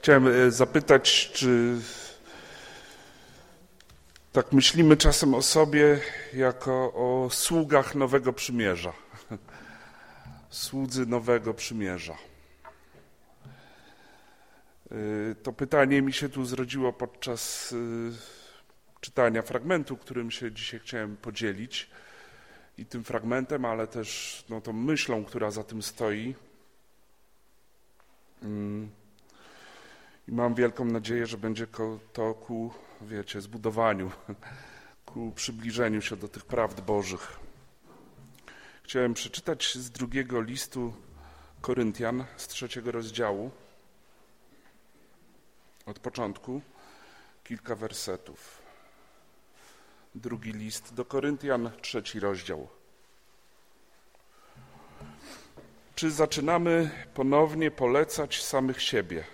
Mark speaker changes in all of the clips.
Speaker 1: Chciałem e, zapytać, czy tak myślimy czasem o sobie jako o sługach Nowego Przymierza. Słudzy Nowego Przymierza. E, to pytanie mi się tu zrodziło podczas e, czytania fragmentu, którym się dzisiaj chciałem podzielić. I tym fragmentem, ale też no, tą myślą, która za tym stoi. I mam wielką nadzieję, że będzie to ku, wiecie, zbudowaniu, ku przybliżeniu się do tych prawd Bożych. Chciałem przeczytać z drugiego listu Koryntian, z trzeciego rozdziału, od początku, kilka wersetów. Drugi list do Koryntian, trzeci rozdział. Czy zaczynamy ponownie polecać samych siebie?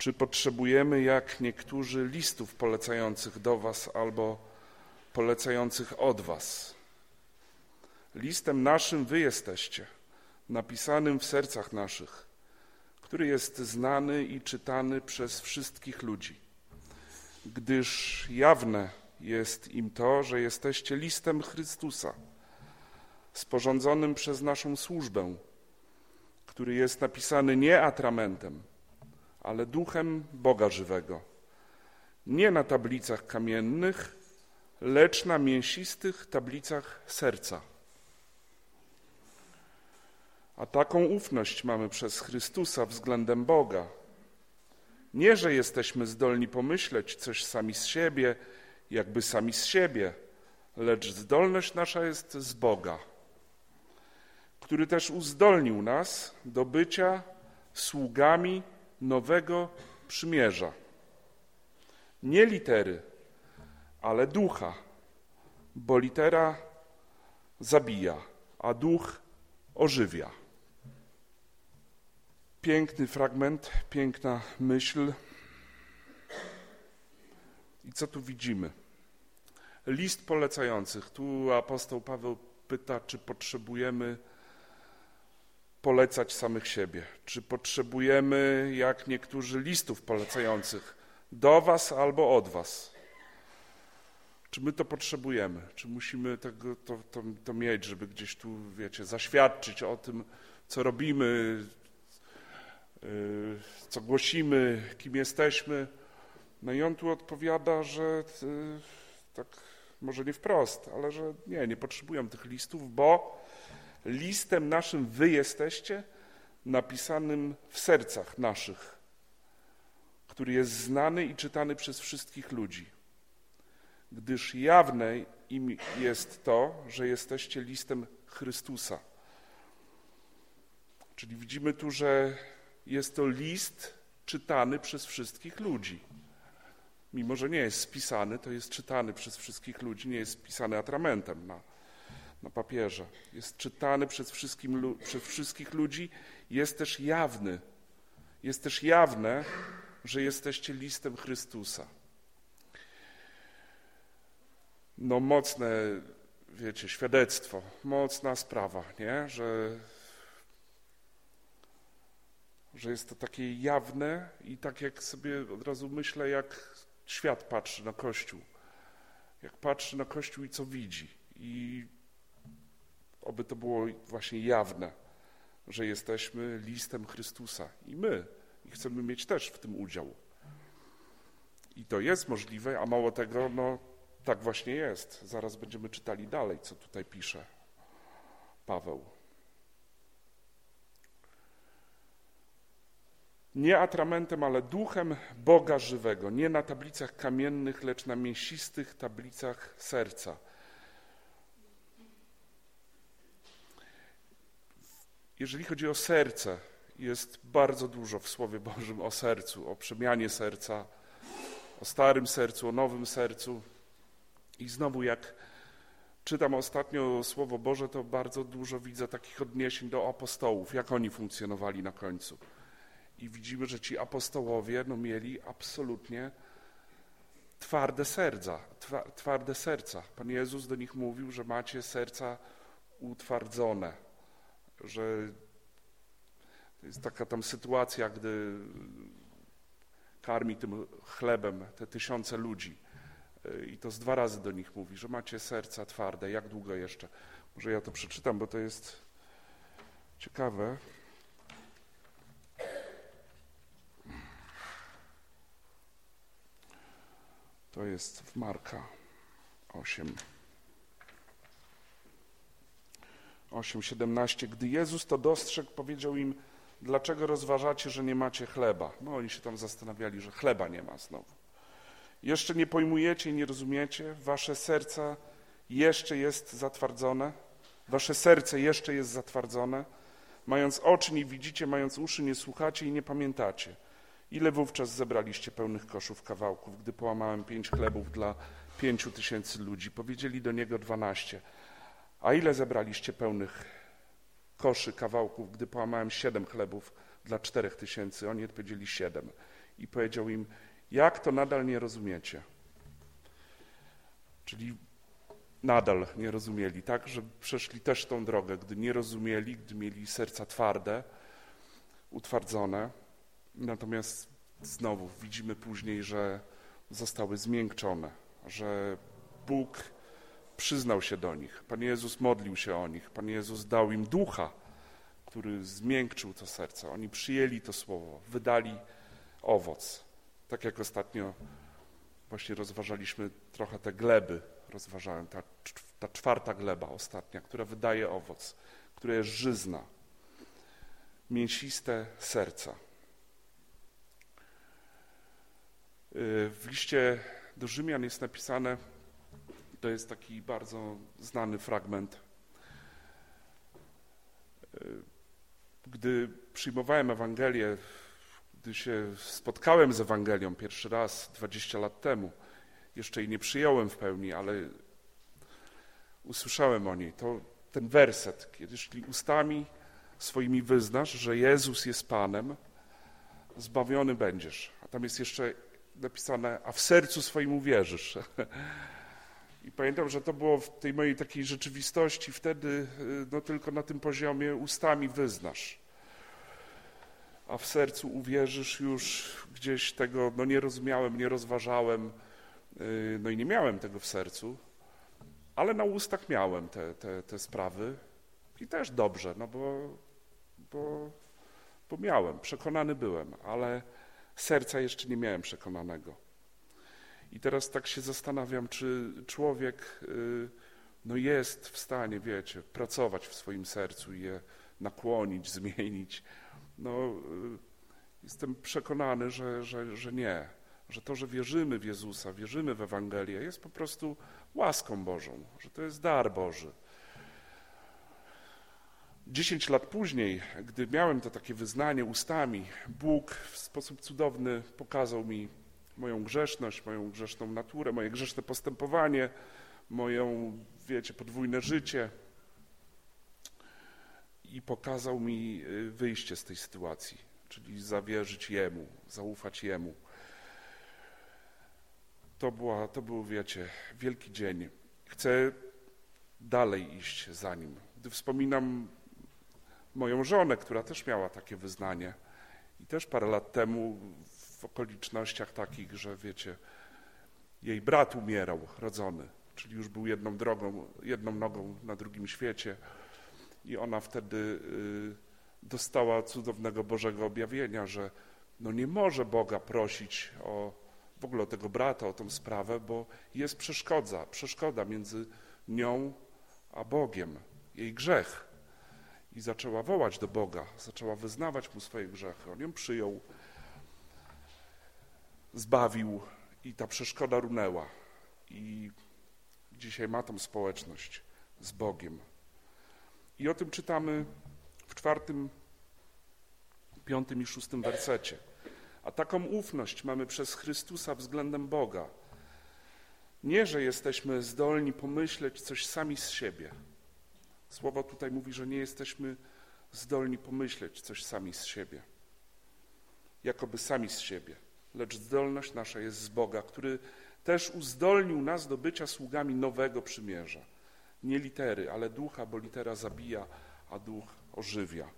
Speaker 1: Czy potrzebujemy, jak niektórzy, listów polecających do Was albo polecających od Was? Listem naszym Wy jesteście, napisanym w sercach naszych, który jest znany i czytany przez wszystkich ludzi, gdyż jawne jest im to, że jesteście listem Chrystusa, sporządzonym przez naszą służbę, który jest napisany nie atramentem, ale duchem Boga żywego. Nie na tablicach kamiennych, lecz na mięsistych tablicach serca. A taką ufność mamy przez Chrystusa względem Boga. Nie, że jesteśmy zdolni pomyśleć coś sami z siebie, jakby sami z siebie, lecz zdolność nasza jest z Boga, który też uzdolnił nas do bycia sługami nowego przymierza. Nie litery, ale ducha, bo litera zabija, a duch ożywia. Piękny fragment, piękna myśl. I co tu widzimy? List polecających. Tu apostoł Paweł pyta, czy potrzebujemy polecać samych siebie? Czy potrzebujemy, jak niektórzy, listów polecających do Was albo od Was? Czy my to potrzebujemy? Czy musimy tego, to, to, to mieć, żeby gdzieś tu, wiecie, zaświadczyć o tym, co robimy, yy, co głosimy, kim jesteśmy? No i on tu odpowiada, że yy, tak może nie wprost, ale że nie, nie potrzebują tych listów, bo listem naszym wy jesteście, napisanym w sercach naszych, który jest znany i czytany przez wszystkich ludzi. Gdyż jawne im jest to, że jesteście listem Chrystusa. Czyli widzimy tu, że jest to list czytany przez wszystkich ludzi. Mimo, że nie jest spisany, to jest czytany przez wszystkich ludzi, nie jest spisany atramentem na, na papierze. Jest czytany przez, wszystkim, przez wszystkich ludzi, jest też jawny. Jest też jawne, że jesteście listem Chrystusa. No mocne, wiecie, świadectwo, mocna sprawa, nie? Że, że jest to takie jawne i tak jak sobie od razu myślę, jak świat patrzy na Kościół. Jak patrzy na Kościół i co widzi. I Oby to było właśnie jawne, że jesteśmy listem Chrystusa i my i chcemy mieć też w tym udział. I to jest możliwe, a mało tego, no tak właśnie jest. Zaraz będziemy czytali dalej, co tutaj pisze Paweł. Nie atramentem, ale duchem Boga żywego, nie na tablicach kamiennych, lecz na mięsistych tablicach serca. Jeżeli chodzi o serce, jest bardzo dużo w Słowie Bożym o sercu, o przemianie serca, o starym sercu, o nowym sercu. I znowu, jak czytam ostatnio Słowo Boże, to bardzo dużo widzę takich odniesień do apostołów, jak oni funkcjonowali na końcu. I widzimy, że ci apostołowie no, mieli absolutnie twarde serca, twarde serca. Pan Jezus do nich mówił, że macie serca utwardzone że jest taka tam sytuacja, gdy karmi tym chlebem te tysiące ludzi. I to z dwa razy do nich mówi, że macie serca twarde, jak długo jeszcze? Może ja to przeczytam, bo to jest ciekawe. To jest w Marka 8. 8:17. Gdy Jezus to dostrzegł, powiedział im: Dlaczego rozważacie, że nie macie chleba? No oni się tam zastanawiali, że chleba nie ma znowu. Jeszcze nie pojmujecie i nie rozumiecie? Wasze serca jeszcze jest zatwardzone? Wasze serce jeszcze jest zatwardzone? Mając oczy nie widzicie, mając uszy nie słuchacie i nie pamiętacie. Ile wówczas zebraliście pełnych koszów kawałków, gdy połamałem pięć chlebów dla pięciu tysięcy ludzi? Powiedzieli do niego dwanaście. A ile zebraliście pełnych koszy kawałków, gdy połamałem siedem chlebów dla czterech tysięcy? Oni odpowiedzieli siedem. I powiedział im, jak to nadal nie rozumiecie? Czyli nadal nie rozumieli, tak? Że przeszli też tą drogę, gdy nie rozumieli, gdy mieli serca twarde, utwardzone. Natomiast znowu widzimy później, że zostały zmiękczone, że Bóg przyznał się do nich. Pan Jezus modlił się o nich. Pan Jezus dał im ducha, który zmiękczył to serce. Oni przyjęli to słowo, wydali owoc. Tak jak ostatnio właśnie rozważaliśmy trochę te gleby, rozważałem, ta, ta czwarta gleba ostatnia, która wydaje owoc, która jest żyzna, mięsiste serca. Y, w liście do Rzymian jest napisane, to jest taki bardzo znany fragment. Y, gdy przyjmowałem Ewangelię, gdy się spotkałem z Ewangelią pierwszy raz 20 lat temu, jeszcze jej nie przyjąłem w pełni, ale usłyszałem o niej, to ten werset, kiedy jeśli ustami swoimi wyznasz, że Jezus jest Panem, zbawiony będziesz. A tam jest jeszcze napisane, a w sercu swoim uwierzysz. I pamiętam, że to było w tej mojej takiej rzeczywistości wtedy, no tylko na tym poziomie ustami wyznasz. A w sercu uwierzysz już gdzieś tego, no nie rozumiałem, nie rozważałem, y, no i nie miałem tego w sercu, ale na ustach miałem te, te, te sprawy i też dobrze, no bo, bo, bo miałem, przekonany byłem, ale serca jeszcze nie miałem przekonanego. I teraz tak się zastanawiam, czy człowiek y, no jest w stanie, wiecie, pracować w swoim sercu i je nakłonić, zmienić. No, y, jestem przekonany, że, że, że nie, że to, że wierzymy w Jezusa, wierzymy w Ewangelię, jest po prostu łaską Bożą, że to jest dar Boży. Dziesięć lat później, gdy miałem to takie wyznanie ustami, Bóg w sposób cudowny pokazał mi moją grzeszność, moją grzeszną naturę, moje grzeszne postępowanie, moją, wiecie, podwójne życie i pokazał mi y, wyjście z tej sytuacji, czyli zawierzyć Jemu, zaufać Jemu. To, była, to był, wiecie, wielki dzień. Chcę dalej iść za Nim. Gdy wspominam moją żonę, która też miała takie wyznanie i też parę lat temu w okolicznościach takich, że wiecie, jej brat umierał, rodzony, czyli już był jedną drogą, jedną nogą na drugim świecie i ona wtedy y, dostała cudownego Bożego objawienia, że no nie może Boga prosić o w ogóle o tego brata, o tą sprawę, bo jest przeszkoda, przeszkoda między nią a Bogiem, jej grzech. I zaczęła wołać do Boga, zaczęła wyznawać mu swoje grzechy. On ją przyjął, zbawił i ta przeszkoda runęła. I dzisiaj ma tą społeczność z Bogiem. I o tym czytamy w czwartym, piątym i szóstym wersecie. A taką ufność mamy przez Chrystusa względem Boga. Nie, że jesteśmy zdolni pomyśleć coś sami z siebie. Słowo tutaj mówi, że nie jesteśmy zdolni pomyśleć coś sami z siebie. Jakoby sami z siebie. Lecz zdolność nasza jest z Boga, który też uzdolnił nas do bycia sługami nowego przymierza. Nie litery, ale ducha, bo litera zabija, a duch ożywia.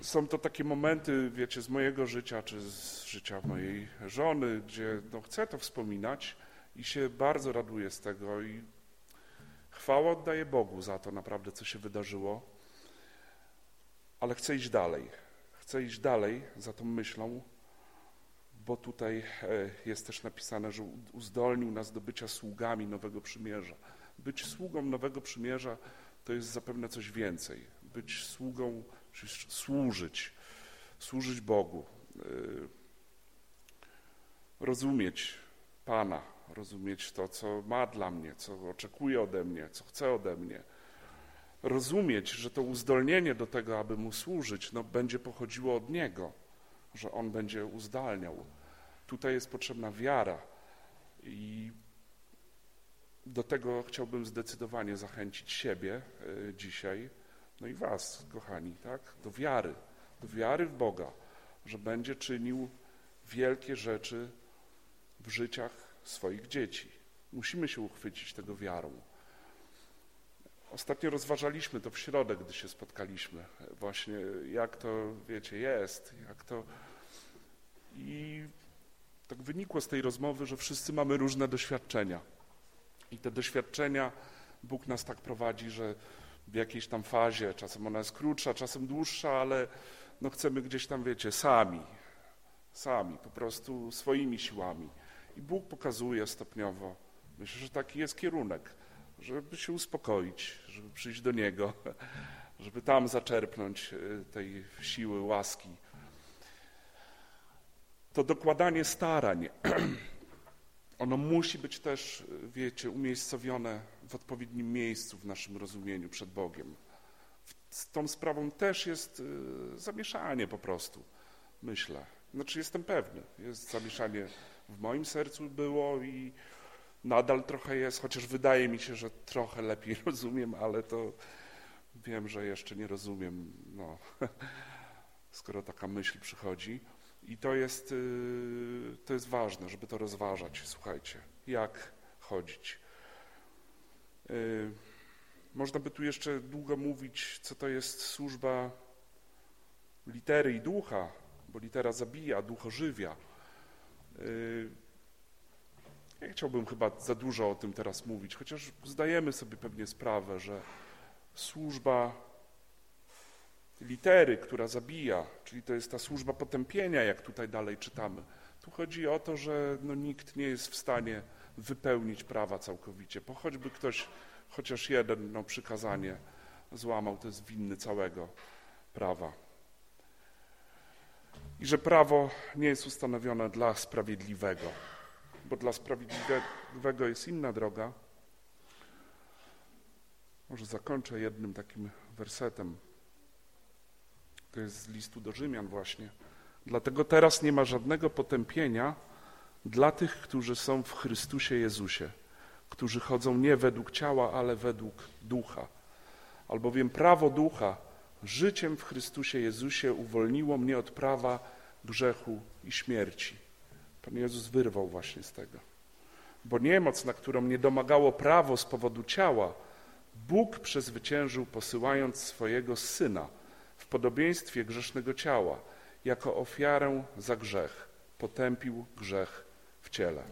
Speaker 1: są to takie momenty, wiecie, z mojego życia, czy z życia mojej żony, gdzie no, chcę to wspominać i się bardzo raduję z tego i chwałę oddaję Bogu za to naprawdę, co się wydarzyło, ale chcę iść dalej. Chcę iść dalej za tą myślą, bo tutaj e, jest też napisane, że uzdolnił nas do bycia sługami Nowego Przymierza. Być sługą Nowego Przymierza to jest zapewne coś więcej. Być sługą, czyli służyć, służyć Bogu, e, rozumieć Pana, rozumieć to, co ma dla mnie, co oczekuje ode mnie, co chce ode mnie. Rozumieć, że to uzdolnienie do tego, aby Mu służyć, no, będzie pochodziło od Niego, że On będzie uzdalniał. Tutaj jest potrzebna wiara i do tego chciałbym zdecydowanie zachęcić siebie e, dzisiaj, no i was, kochani, tak? Do wiary, do wiary w Boga, że będzie czynił wielkie rzeczy w życiach swoich dzieci. Musimy się uchwycić tego wiarą. Ostatnio rozważaliśmy to w środę, gdy się spotkaliśmy, właśnie jak to, wiecie, jest, jak to... I tak wynikło z tej rozmowy, że wszyscy mamy różne doświadczenia. I te doświadczenia Bóg nas tak prowadzi, że w jakiejś tam fazie, czasem ona jest krótsza, czasem dłuższa, ale no chcemy gdzieś tam, wiecie, sami, sami, po prostu swoimi siłami. I Bóg pokazuje stopniowo. Myślę, że taki jest kierunek, żeby się uspokoić, żeby przyjść do Niego, żeby tam zaczerpnąć y, tej siły, łaski to dokładanie starań, ono musi być też, wiecie, umiejscowione w odpowiednim miejscu w naszym rozumieniu przed Bogiem. Z tą sprawą też jest y, zamieszanie po prostu, myślę. Znaczy jestem pewny, jest zamieszanie w moim sercu było i nadal trochę jest, chociaż wydaje mi się, że trochę lepiej rozumiem, ale to wiem, że jeszcze nie rozumiem, no, skoro taka myśl przychodzi. I to jest, y, to jest ważne, żeby to rozważać, słuchajcie, jak chodzić. Y, można by tu jeszcze długo mówić, co to jest służba litery i ducha, bo litera zabija, duch ożywia. Y, ja chciałbym chyba za dużo o tym teraz mówić, chociaż zdajemy sobie pewnie sprawę, że służba litery, która zabija, czyli to jest ta służba potępienia, jak tutaj dalej czytamy. Tu chodzi o to, że no, nikt nie jest w stanie wypełnić prawa całkowicie, bo choćby ktoś, chociaż jeden no, przykazanie złamał, to jest winny całego prawa. I że prawo nie jest ustanowione dla sprawiedliwego, bo dla sprawiedliwego jest inna droga. Może zakończę jednym takim wersetem. To jest z listu do Rzymian właśnie. Dlatego teraz nie ma żadnego potępienia dla tych, którzy są w Chrystusie Jezusie, którzy chodzą nie według ciała, ale według ducha. Albowiem prawo ducha życiem w Chrystusie Jezusie uwolniło mnie od prawa grzechu i śmierci. Pan Jezus wyrwał właśnie z tego. Bo niemoc, na którą mnie domagało prawo z powodu ciała, Bóg przezwyciężył, posyłając swojego Syna – w podobieństwie grzesznego ciała, jako ofiarę za grzech, potępił grzech w ciele.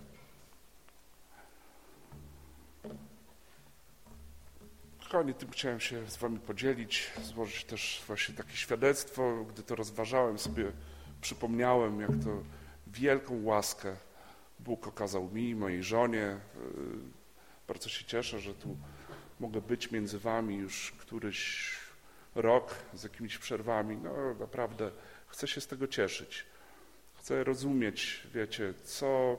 Speaker 1: Kochani, tym chciałem się z wami podzielić, złożyć też właśnie takie świadectwo. Gdy to rozważałem sobie, przypomniałem, jak to wielką łaskę Bóg okazał mi, mojej żonie. Bardzo się cieszę, że tu mogę być między wami już któryś rok z jakimiś przerwami. No naprawdę chcę się z tego cieszyć. Chcę rozumieć, wiecie, co,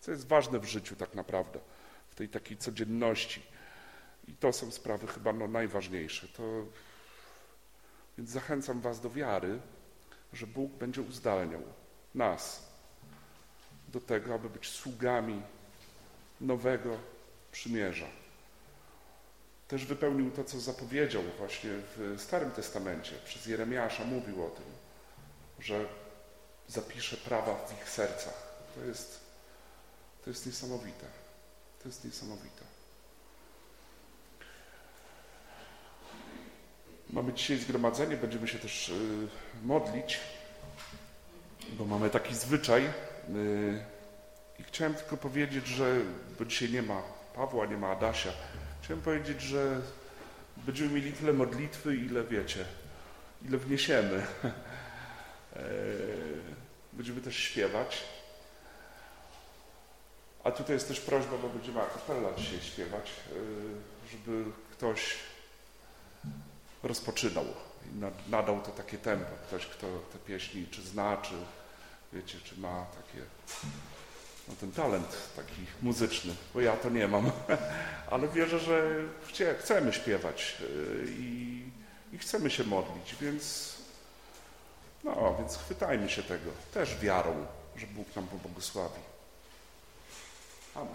Speaker 1: co jest ważne w życiu tak naprawdę, w tej takiej codzienności. I to są sprawy chyba no, najważniejsze. To... Więc zachęcam was do wiary, że Bóg będzie uzdalniał nas do tego, aby być sługami nowego przymierza też wypełnił to, co zapowiedział właśnie w Starym Testamencie. Przez Jeremiasza mówił o tym, że zapisze prawa w ich sercach. To jest, to jest niesamowite. To jest niesamowite. Mamy dzisiaj zgromadzenie, będziemy się też y, modlić, bo mamy taki zwyczaj. Y, I chciałem tylko powiedzieć, że bo dzisiaj nie ma Pawła, nie ma Adasia. Chciałem powiedzieć, że będziemy mieli tyle modlitwy, ile wiecie, ile wniesiemy. E, będziemy też śpiewać. A tutaj jest też prośba, bo będziemy akapella dzisiaj śpiewać, e, żeby ktoś rozpoczynał i nadał to takie tempo. Ktoś, kto te pieśni czy zna, czy wiecie, czy ma takie, no ten talent taki muzyczny, bo ja to nie mam, ale wierzę, że chcie, chcemy śpiewać e, i, i chcemy się modlić, więc no, więc chwytajmy się tego też wiarą, że Bóg nam pobłogosławi. Amen.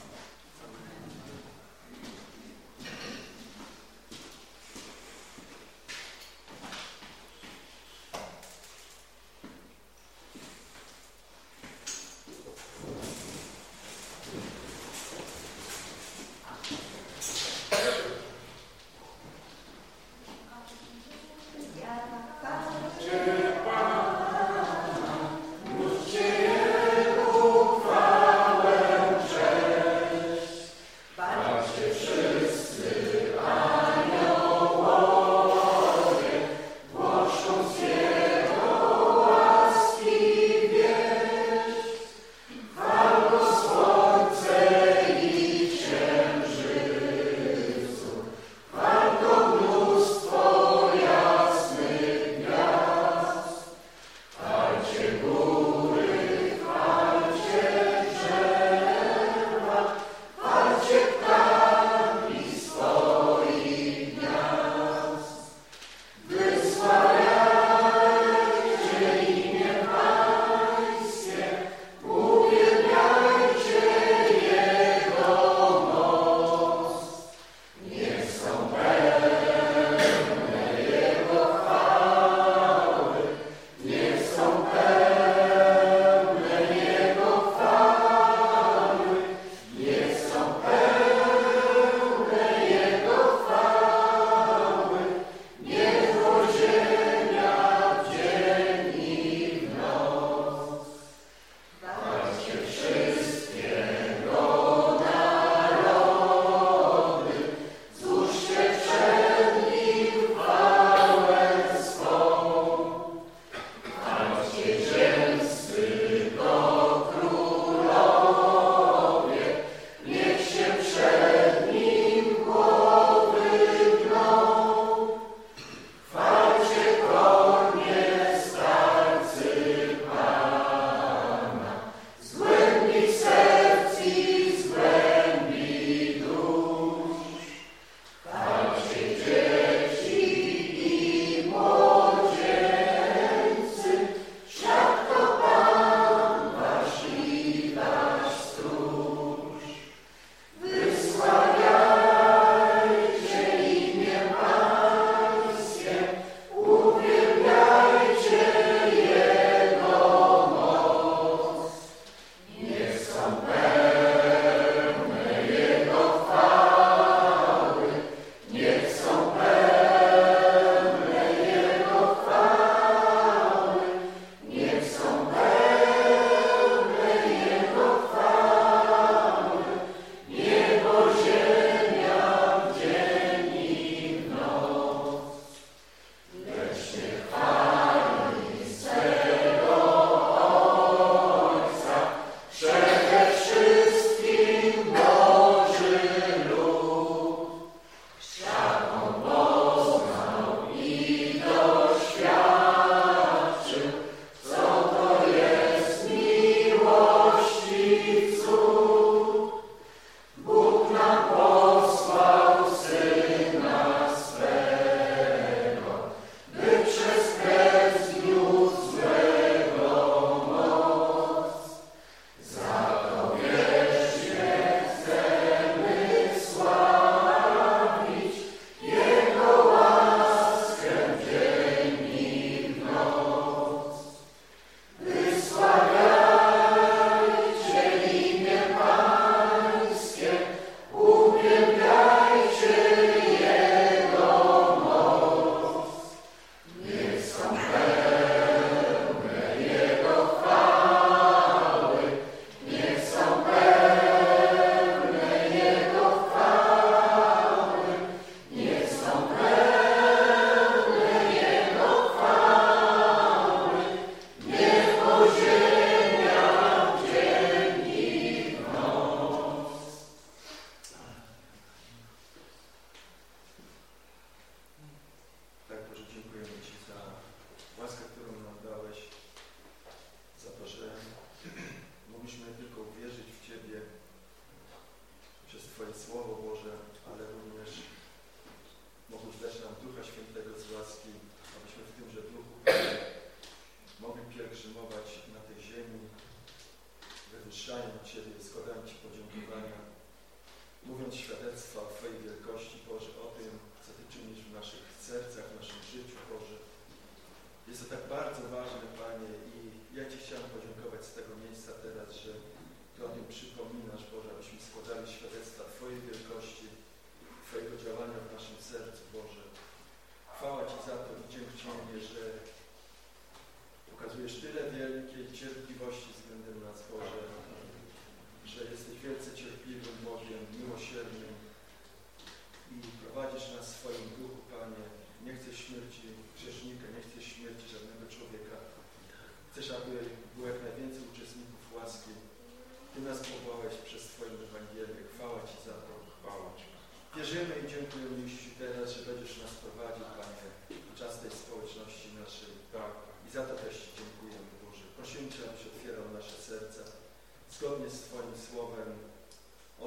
Speaker 2: Zgodnie z Twoim słowem.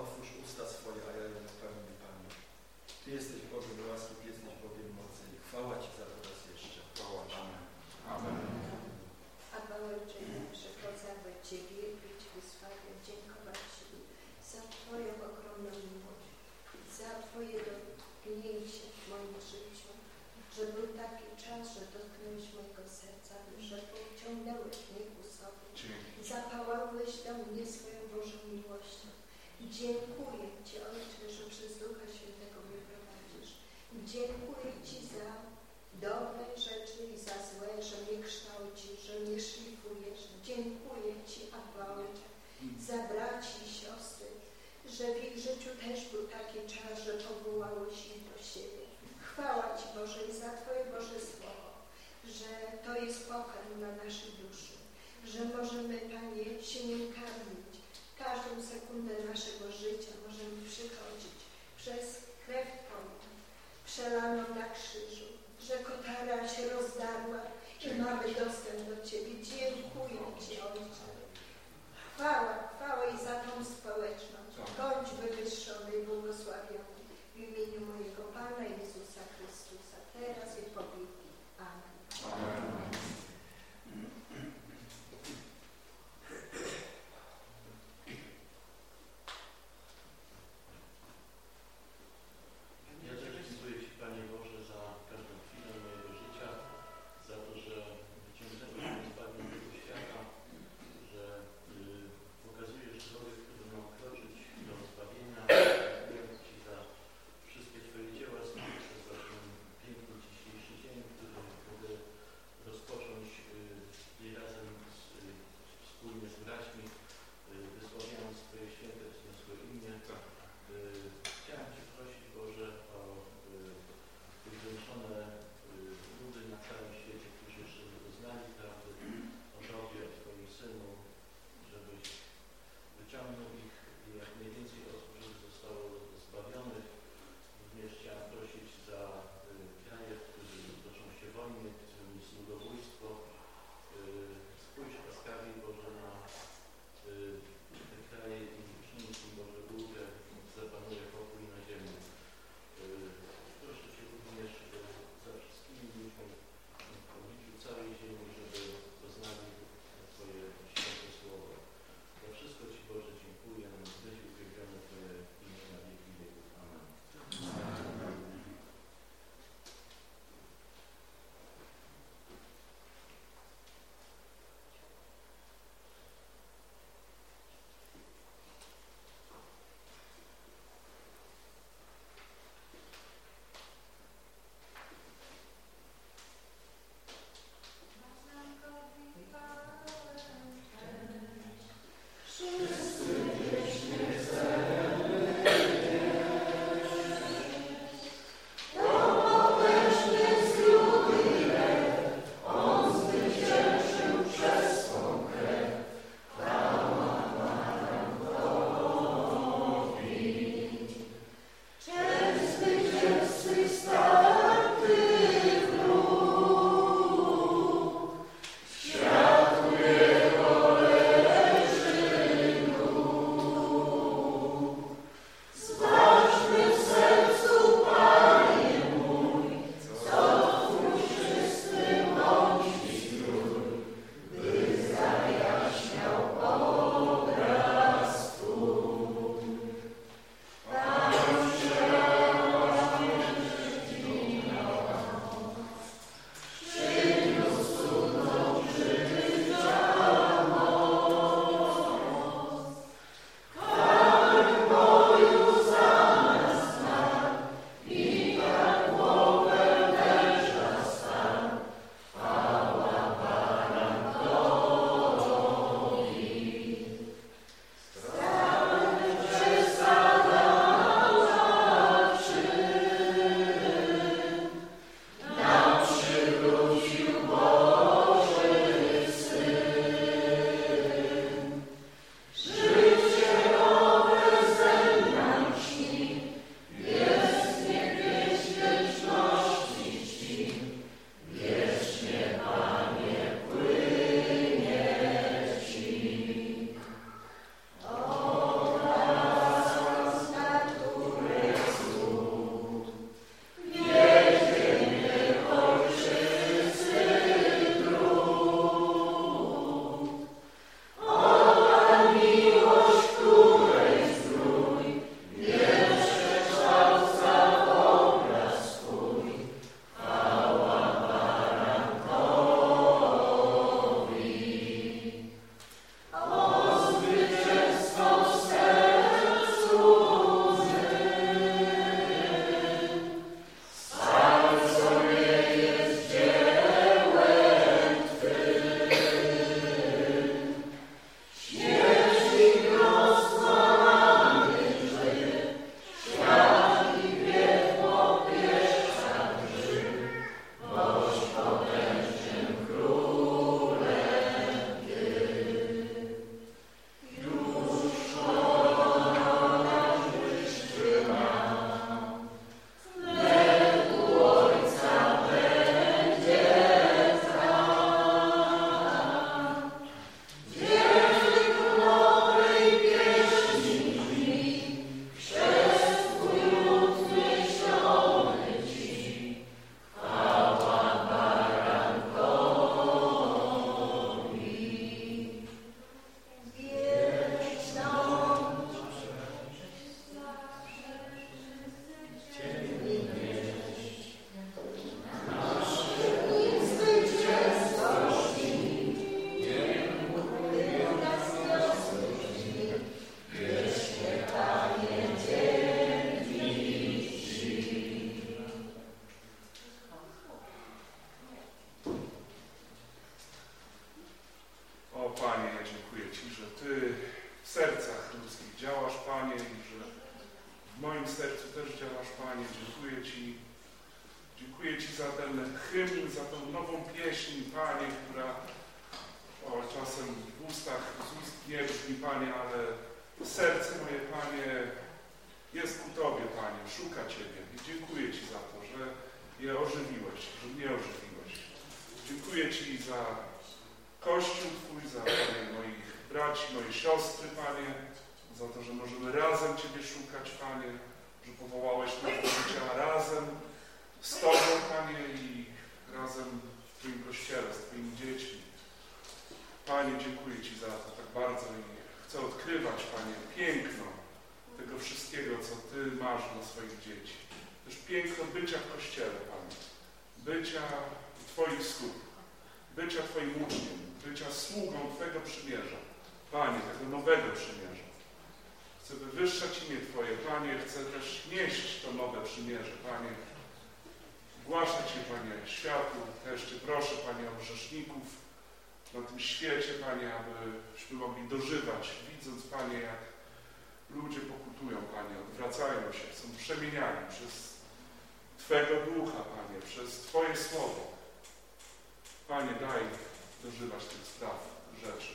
Speaker 2: Otwórz usta swoje, a ja je napełnię, Panie. Ty jesteś Bogiem łaski, Ty jesteś Bogiem mocy. I chwała Ci za to raz jeszcze.
Speaker 1: chwała Ci. Amen.
Speaker 3: Abba Ojcze nasze, pocałować Cię, wielbić, wysławiać, dziękować Ci za Twoją ogromną miłość, za Twoje dotknięcie w moim życiu, że był taki czas, że dotknąłeś mojego serca, że pociągnąłeś mnie ku sobie,
Speaker 1: Dzięki.
Speaker 3: zapałałeś do mnie swoją Bożą miłością. I dziękuję Ci, Ojcze, że przez Ducha Świętego mnie prowadzisz. I dziękuję Ci za dobre rzeczy i za złe, że mnie kształcisz, że mnie szlifujesz. Dziękuję Ci, Abba Ojcze, za braci i siostry, że w ich życiu też był taki czas, że powołałeś ich do siebie. Chwała Ci Boże i za Twoje Boże Słowo, że to jest pokarm dla naszej duszy, że możemy, Panie, się nim karmić. Każdą sekundę naszego życia możemy przychodzić przez krew Twoją, przelaną na krzyżu, że kotara się rozdarła i mamy dostęp do Ciebie. Dziękuję Ci, Ojcze. Chwała, chwała i za tą społeczność. Bądź wywyższony i błogosławiony Amen.
Speaker 4: Panie,
Speaker 1: abyśmy mogli dożywać, widząc Panie, jak ludzie pokutują, Panie, odwracają się, są przemieniani przez Twego Ducha, Panie, przez Twoje Słowo. Panie, daj dożywać tych spraw, rzeczy.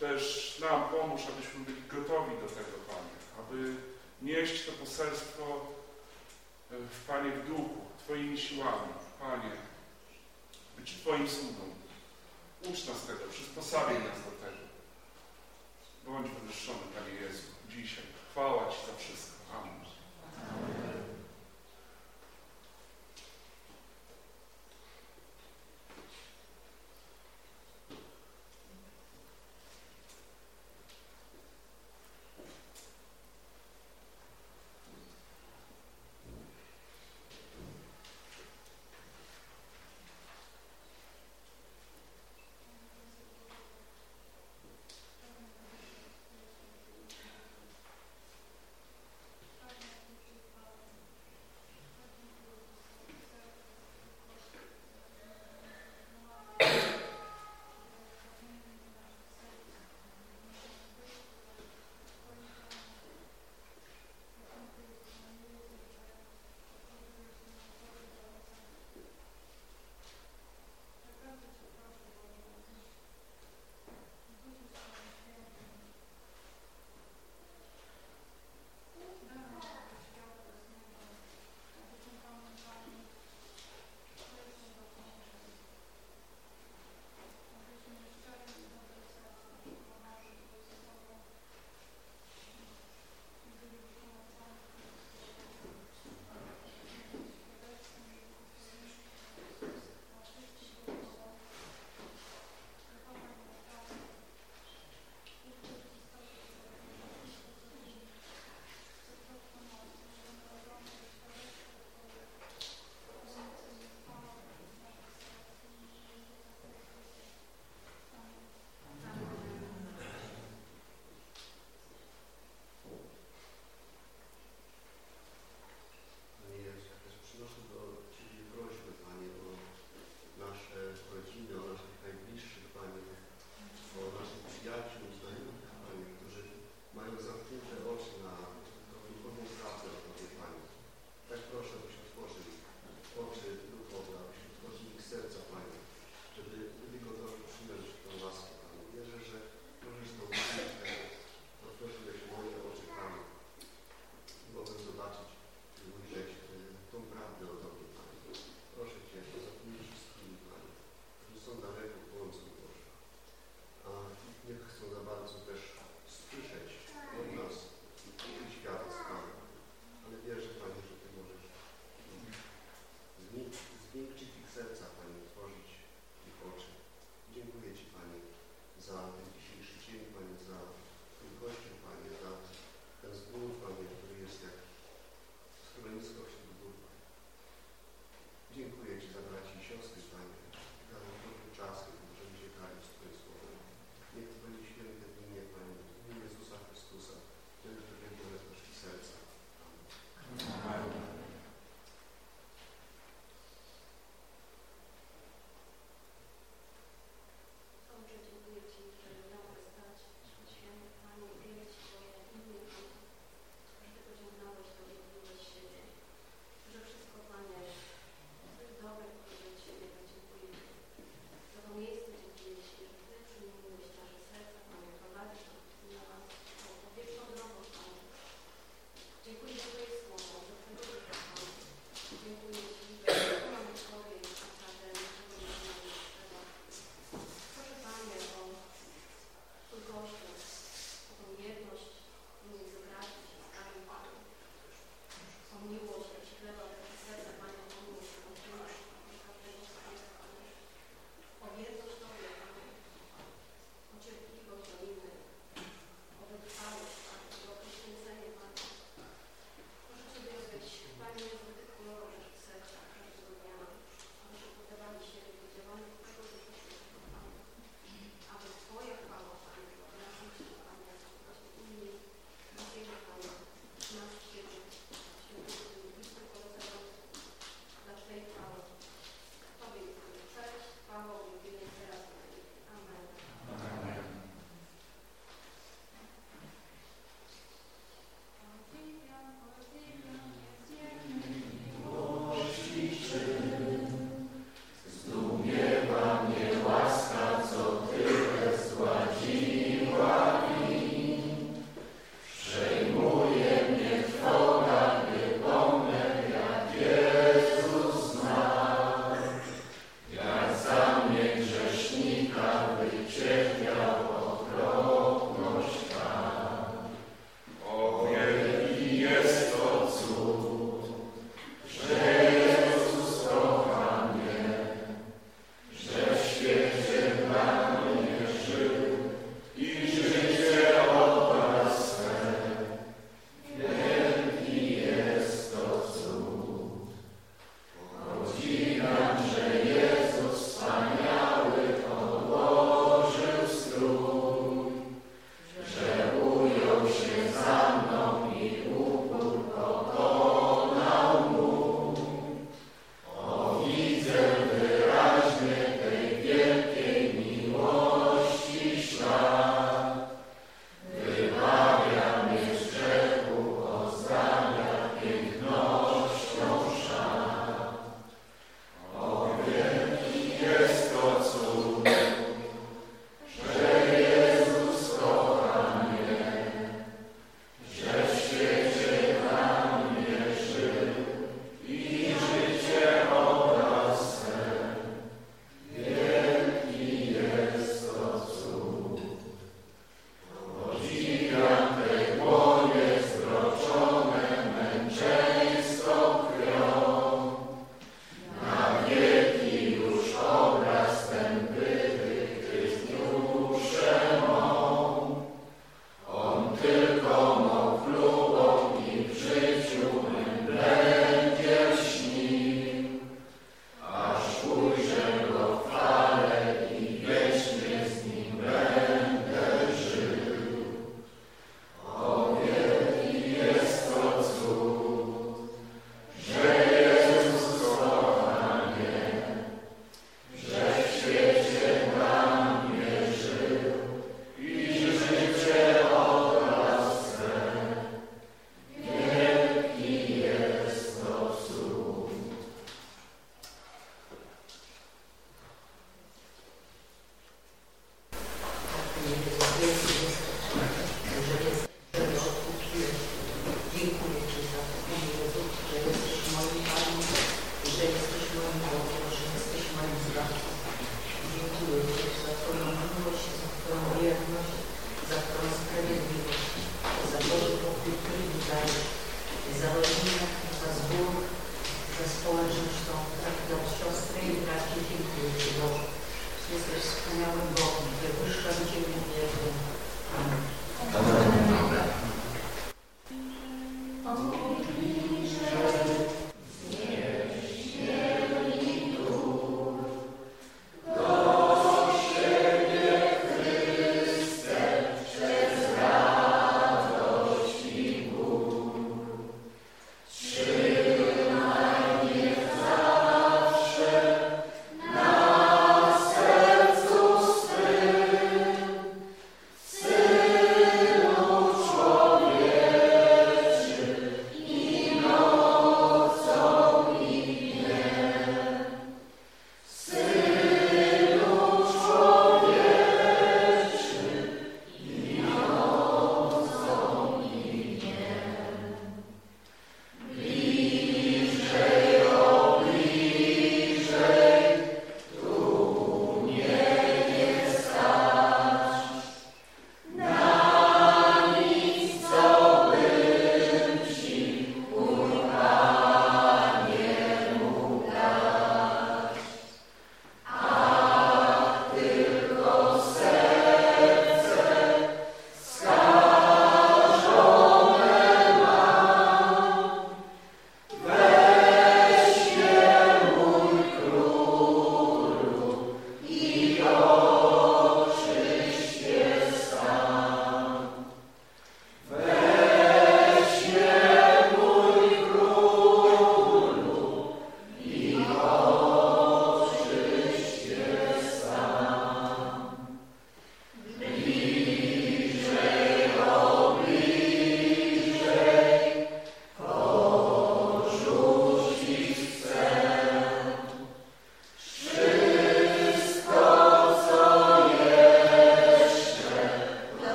Speaker 1: Też nam pomóż, abyśmy byli gotowi do tego, Panie, aby nieść to poselstwo e, w Panie w duchu, Twoimi siłami, Panie, być Twoim sługą. Ucz nas tego, przysposabiaj nas do tego. Bądź wywyższony, Panie Jezu, dzisiaj. Chwała Ci za wszystko. Amen.
Speaker 5: Amen.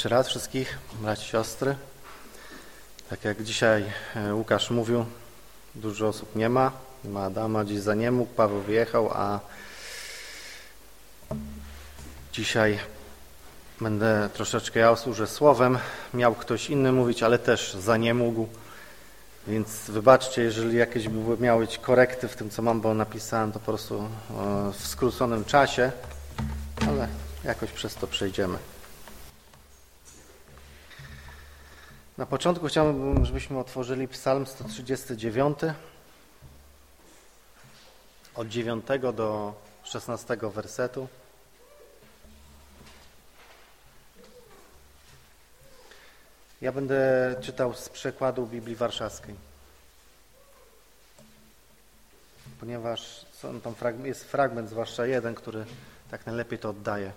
Speaker 5: Jeszcze raz wszystkich braci siostry. Tak jak dzisiaj e, Łukasz mówił, dużo osób nie ma. Nie ma Adama, dziś za nie mógł, Paweł wyjechał, a dzisiaj będę troszeczkę ja służę słowem. Miał ktoś inny mówić, ale też za nie mógł. Więc wybaczcie, jeżeli jakieś były, miały być korekty w tym, co mam, bo napisałem to po prostu e, w skróconym czasie, ale jakoś przez to przejdziemy. Na początku chciałbym, żebyśmy otworzyli Psalm 139 od 9 do 16 wersetu.
Speaker 6: Ja będę czytał z przekładu Biblii Warszawskiej. Ponieważ jest fragment, zwłaszcza jeden, który tak najlepiej to oddaje.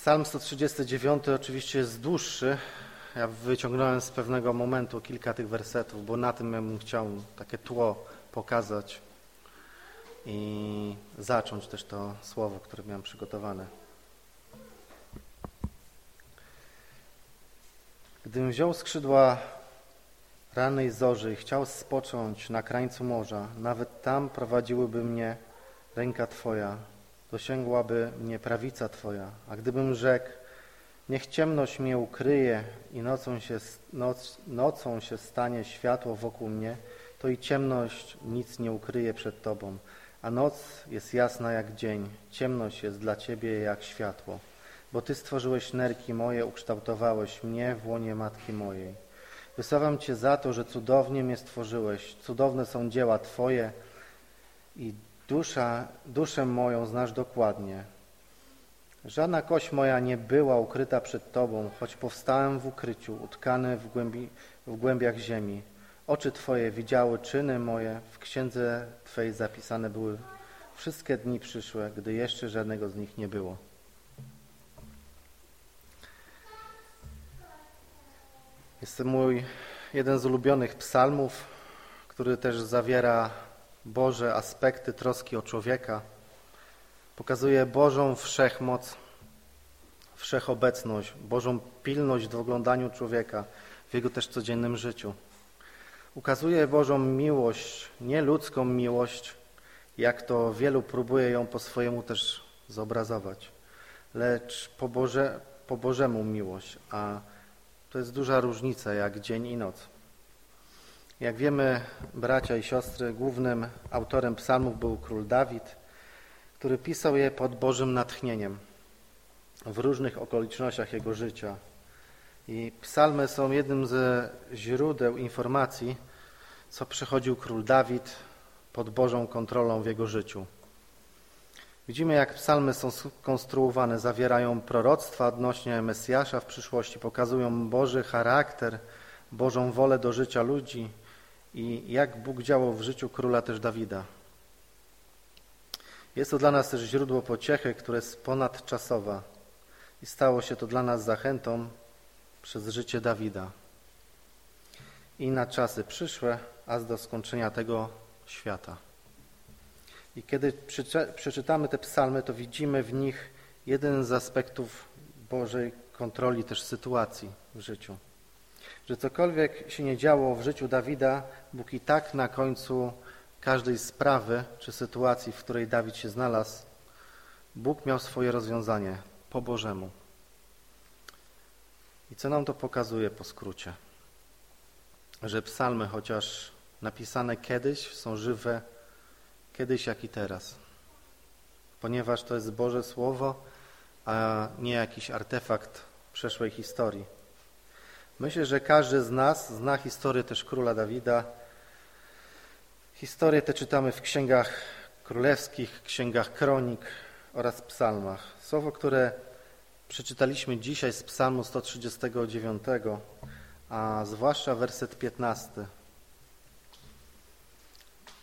Speaker 6: Psalm 139 oczywiście jest dłuższy. Ja wyciągnąłem z pewnego momentu kilka tych wersetów, bo na tym bym chciał takie tło pokazać i zacząć też to słowo, które miałem przygotowane. Gdym wziął skrzydła rannej zorzy i chciał spocząć na krańcu morza, nawet tam prowadziłyby mnie ręka Twoja, dosięgłaby mnie prawica Twoja. A gdybym rzekł, niech ciemność mnie ukryje i nocą się, noc, nocą się stanie światło wokół mnie, to i ciemność nic nie ukryje przed Tobą. A noc jest jasna jak dzień, ciemność jest dla Ciebie jak światło. Bo Ty stworzyłeś nerki moje, ukształtowałeś mnie w łonie matki mojej. Wysławiam Cię za to, że cudownie mnie stworzyłeś. Cudowne są dzieła Twoje i dusza, duszę moją znasz dokładnie. Żadna kość moja nie była ukryta przed Tobą, choć powstałem w ukryciu, utkany w, głębi, w głębiach ziemi. Oczy Twoje widziały czyny moje, w księdze Twojej zapisane były wszystkie dni przyszłe, gdy jeszcze żadnego z nich nie było. Jest to mój jeden z ulubionych psalmów, który też zawiera Boże aspekty troski o człowieka. Pokazuje Bożą wszechmoc, wszechobecność, Bożą pilność w oglądaniu człowieka, w jego też codziennym życiu. Ukazuje Bożą miłość, nie ludzką miłość, jak to wielu próbuje ją po swojemu też zobrazować, lecz po, Boże, po Bożemu miłość, a to jest duża różnica jak dzień i noc. Jak wiemy, bracia i siostry, głównym autorem psalmów był król Dawid, który pisał je pod Bożym natchnieniem w różnych okolicznościach jego życia. I psalmy są jednym ze źródeł informacji, co przechodził król Dawid pod Bożą kontrolą w jego życiu. Widzimy, jak psalmy są skonstruowane, zawierają proroctwa odnośnie Mesjasza w przyszłości, pokazują Boży charakter, Bożą wolę do życia ludzi i jak Bóg działał w życiu króla też Dawida. Jest to dla nas też źródło pociechy, które jest ponadczasowa i stało się to dla nas zachętą przez życie Dawida i na czasy przyszłe, aż do skończenia tego świata. I kiedy przeczytamy te psalmy, to widzimy w nich jeden z aspektów Bożej kontroli też sytuacji w życiu. Że cokolwiek się nie działo w życiu Dawida, Bóg i tak na końcu każdej sprawy czy sytuacji, w której Dawid się znalazł, Bóg miał swoje rozwiązanie po Bożemu. I co nam to pokazuje po skrócie? Że psalmy, chociaż napisane kiedyś, są żywe kiedyś jak i teraz. Ponieważ to jest Boże Słowo, a nie jakiś artefakt przeszłej historii. Myślę, że każdy z nas zna historię też króla Dawida. Historię te czytamy w księgach królewskich, księgach kronik oraz psalmach. Słowo, które przeczytaliśmy dzisiaj z psalmu 139, a zwłaszcza werset 15.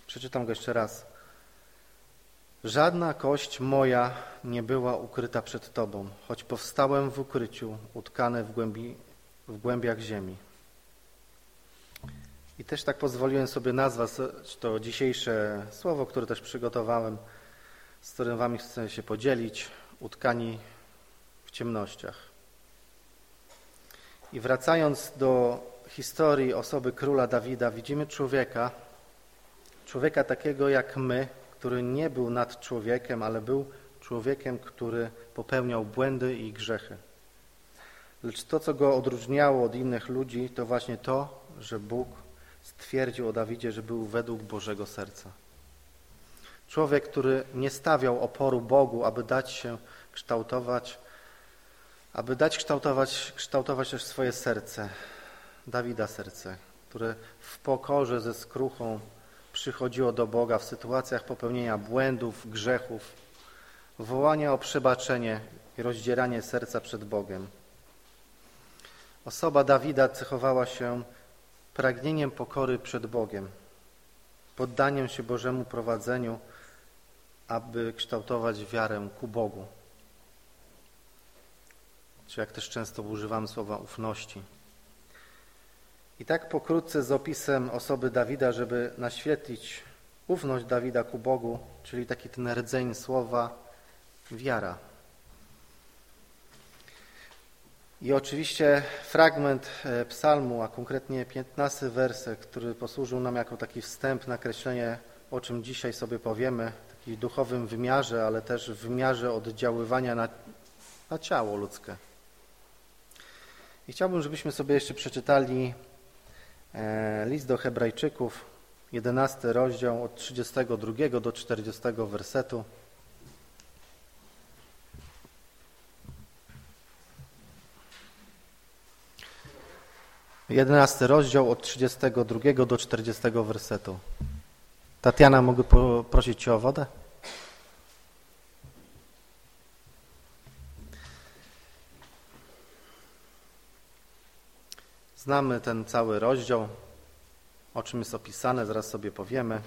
Speaker 6: Przeczytam go jeszcze raz. Żadna kość moja nie była ukryta przed Tobą, choć powstałem w ukryciu, utkane w, głębi, w głębiach ziemi. I też tak pozwoliłem sobie nazwać to dzisiejsze słowo, które też przygotowałem, z którym Wami chcę się podzielić, utkani w ciemnościach. I wracając do historii osoby króla Dawida, widzimy człowieka, człowieka takiego jak my, który nie był nad człowiekiem, ale był człowiekiem, który popełniał błędy i grzechy. Lecz to, co go odróżniało od innych ludzi, to właśnie to, że Bóg stwierdził o Dawidzie, że był według Bożego serca. Człowiek, który nie stawiał oporu Bogu, aby dać się kształtować, aby dać kształtować, kształtować też swoje serce, Dawida serce, które w pokorze ze skruchą przychodziło do Boga w sytuacjach popełnienia błędów, grzechów, wołania o przebaczenie i rozdzieranie serca przed Bogiem. Osoba Dawida cechowała się pragnieniem pokory przed Bogiem, poddaniem się Bożemu prowadzeniu, aby kształtować wiarę ku Bogu. Czy jak też często używam słowa ufności. I tak pokrótce z opisem osoby Dawida, żeby naświetlić ufność Dawida ku Bogu, czyli taki ten rdzeń słowa wiara. I oczywiście fragment e, psalmu, a konkretnie 15 werset, który posłużył nam jako taki wstęp, nakreślenie, o czym dzisiaj sobie powiemy, taki duchowym wymiarze, ale też w wymiarze oddziaływania na, na ciało ludzkie. I chciałbym, żebyśmy sobie jeszcze przeczytali e, list do Hebrajczyków, 11 rozdział od 32 do 40 wersetu. 11 rozdział od 32 do 40 wersetu. Tatiana, mogę prosić Cię o wodę? Znamy ten cały rozdział, o czym jest opisane, zaraz sobie powiemy.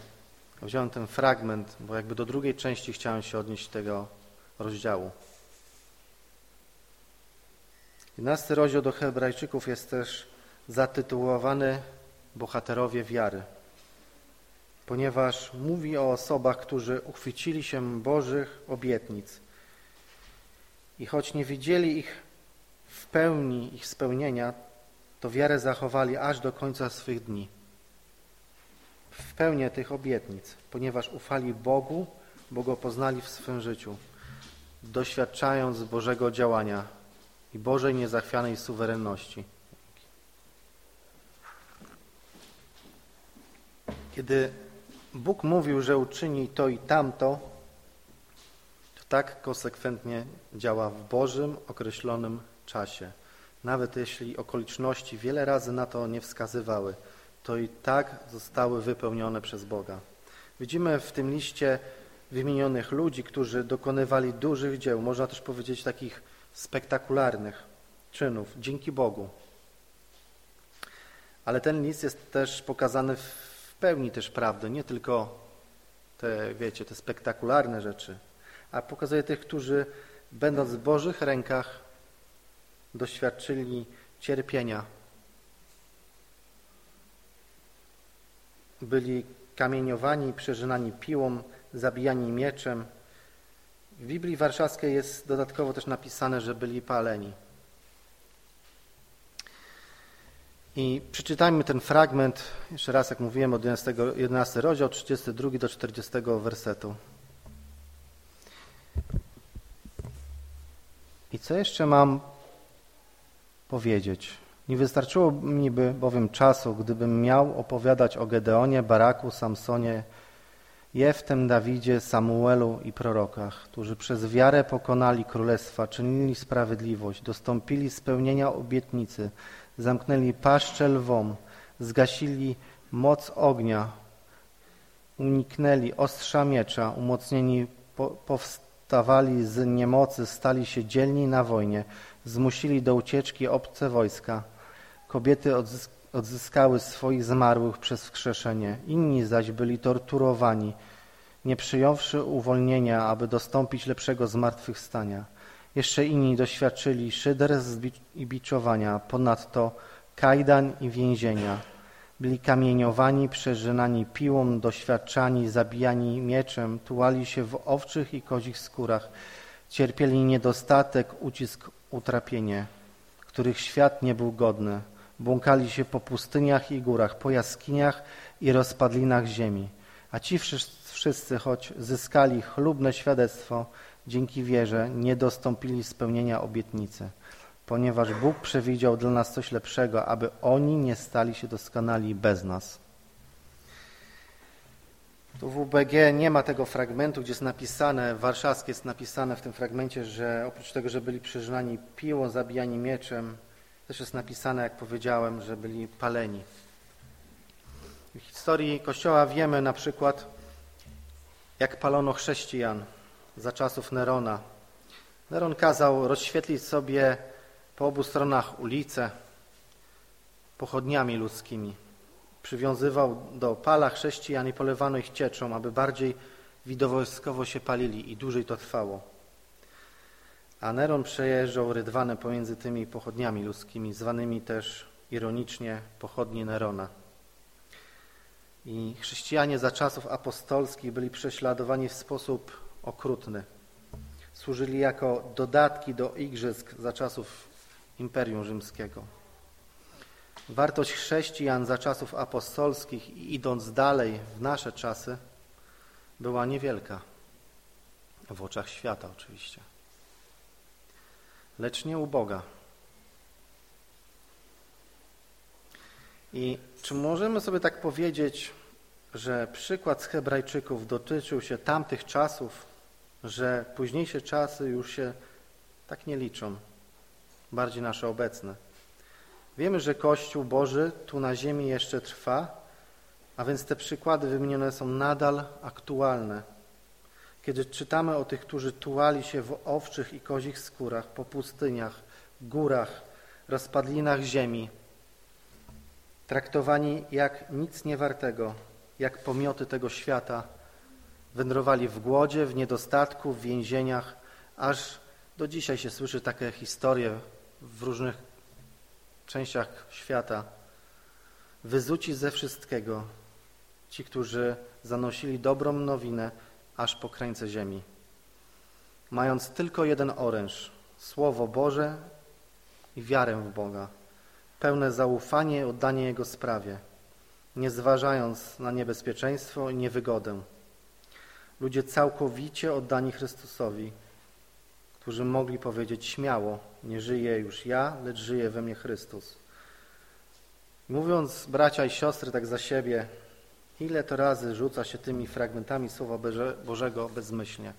Speaker 6: Wziąłem ten fragment, bo jakby do drugiej części chciałem się odnieść tego rozdziału. 11 rozdział do Hebrajczyków jest też zatytułowany Bohaterowie wiary, ponieważ mówi o osobach, którzy uchwycili się Bożych obietnic i choć nie widzieli ich w pełni, ich spełnienia, to wiarę zachowali aż do końca swych dni. W pełni tych obietnic, ponieważ ufali Bogu, bo Go poznali w swym życiu, doświadczając Bożego działania i Bożej niezachwianej suwerenności. Kiedy Bóg mówił, że uczyni to i tamto, to tak konsekwentnie działa w Bożym określonym czasie. Nawet jeśli okoliczności wiele razy na to nie wskazywały, to i tak zostały wypełnione przez Boga. Widzimy w tym liście wymienionych ludzi, którzy dokonywali dużych dzieł, można też powiedzieć takich spektakularnych czynów, dzięki Bogu. Ale ten list jest też pokazany w pełni też prawdę, nie tylko te, wiecie, te spektakularne rzeczy, a pokazuje tych, którzy będąc w Bożych rękach doświadczyli cierpienia, byli kamieniowani, przeżynani piłą, zabijani mieczem. W Biblii Warszawskiej jest dodatkowo też napisane, że byli paleni. I przeczytajmy ten fragment, jeszcze raz jak mówiłem, od 11, 11 rozdział, 32 do 40 wersetu. I co jeszcze mam powiedzieć? Nie wystarczyło mi bowiem czasu, gdybym miał opowiadać o Gedeonie, Baraku, Samsonie, Jeftem, Dawidzie, Samuelu i prorokach, którzy przez wiarę pokonali królestwa, czynili sprawiedliwość, dostąpili spełnienia obietnicy, zamknęli paszczę lwom, zgasili moc ognia, uniknęli ostrza miecza, umocnieni po, powstawali z niemocy, stali się dzielni na wojnie, zmusili do ucieczki obce wojska. Kobiety odzyskały swoich zmarłych przez wskrzeszenie, inni zaś byli torturowani, nie przyjąwszy uwolnienia, aby dostąpić lepszego zmartwychwstania. Jeszcze inni doświadczyli szyder i biczowania, ponadto kajdan i więzienia. Byli kamieniowani, przeżynani piłą, doświadczani, zabijani mieczem, tułali się w owczych i kozich skórach, cierpieli niedostatek, ucisk, utrapienie, których świat nie był godny. Błąkali się po pustyniach i górach, po jaskiniach i rozpadlinach ziemi. A ci wszyscy, choć zyskali chlubne świadectwo, dzięki wierze nie dostąpili spełnienia obietnicy, ponieważ Bóg przewidział dla nas coś lepszego, aby oni nie stali się doskonali bez nas. Tu w UBG nie ma tego fragmentu, gdzie jest napisane, warszawskie jest napisane w tym fragmencie, że oprócz tego, że byli przeżynani piłą, zabijani mieczem, też jest napisane, jak powiedziałem, że byli paleni. W historii Kościoła wiemy na przykład, jak palono chrześcijan za czasów Nerona. Neron kazał rozświetlić sobie po obu stronach ulice pochodniami ludzkimi. Przywiązywał do pala chrześcijan i polewano ich cieczą, aby bardziej widowiskowo się palili i dłużej to trwało. A Neron przejeżdżał rydwanem pomiędzy tymi pochodniami ludzkimi, zwanymi też ironicznie pochodnie Nerona. I chrześcijanie za czasów apostolskich byli prześladowani w sposób okrutny. Służyli jako dodatki do igrzysk za czasów Imperium Rzymskiego. Wartość chrześcijan za czasów apostolskich i idąc dalej w nasze czasy była niewielka. W oczach świata oczywiście. Lecz nie u Boga. I czy możemy sobie tak powiedzieć, że przykład z Hebrajczyków dotyczył się tamtych czasów, że późniejsze czasy już się tak nie liczą, bardziej nasze obecne. Wiemy, że Kościół Boży tu na ziemi jeszcze trwa, a więc te przykłady wymienione są nadal aktualne. Kiedy czytamy o tych, którzy tułali się w owczych i kozich skórach, po pustyniach, górach, rozpadlinach ziemi, traktowani jak nic niewartego, jak pomioty tego świata, wędrowali w głodzie, w niedostatku, w więzieniach, aż do dzisiaj się słyszy takie historie w różnych częściach świata. Wyzuci ze wszystkiego ci, którzy zanosili dobrą nowinę aż po krańce ziemi. Mając tylko jeden oręż, Słowo Boże i wiarę w Boga, pełne zaufanie i oddanie Jego sprawie, nie zważając na niebezpieczeństwo i niewygodę. Ludzie całkowicie oddani Chrystusowi, którzy mogli powiedzieć śmiało, nie żyję już ja, lecz żyje we mnie Chrystus. Mówiąc, bracia i siostry, tak za siebie, ile to razy rzuca się tymi fragmentami Słowa Bożego bezmyślnie.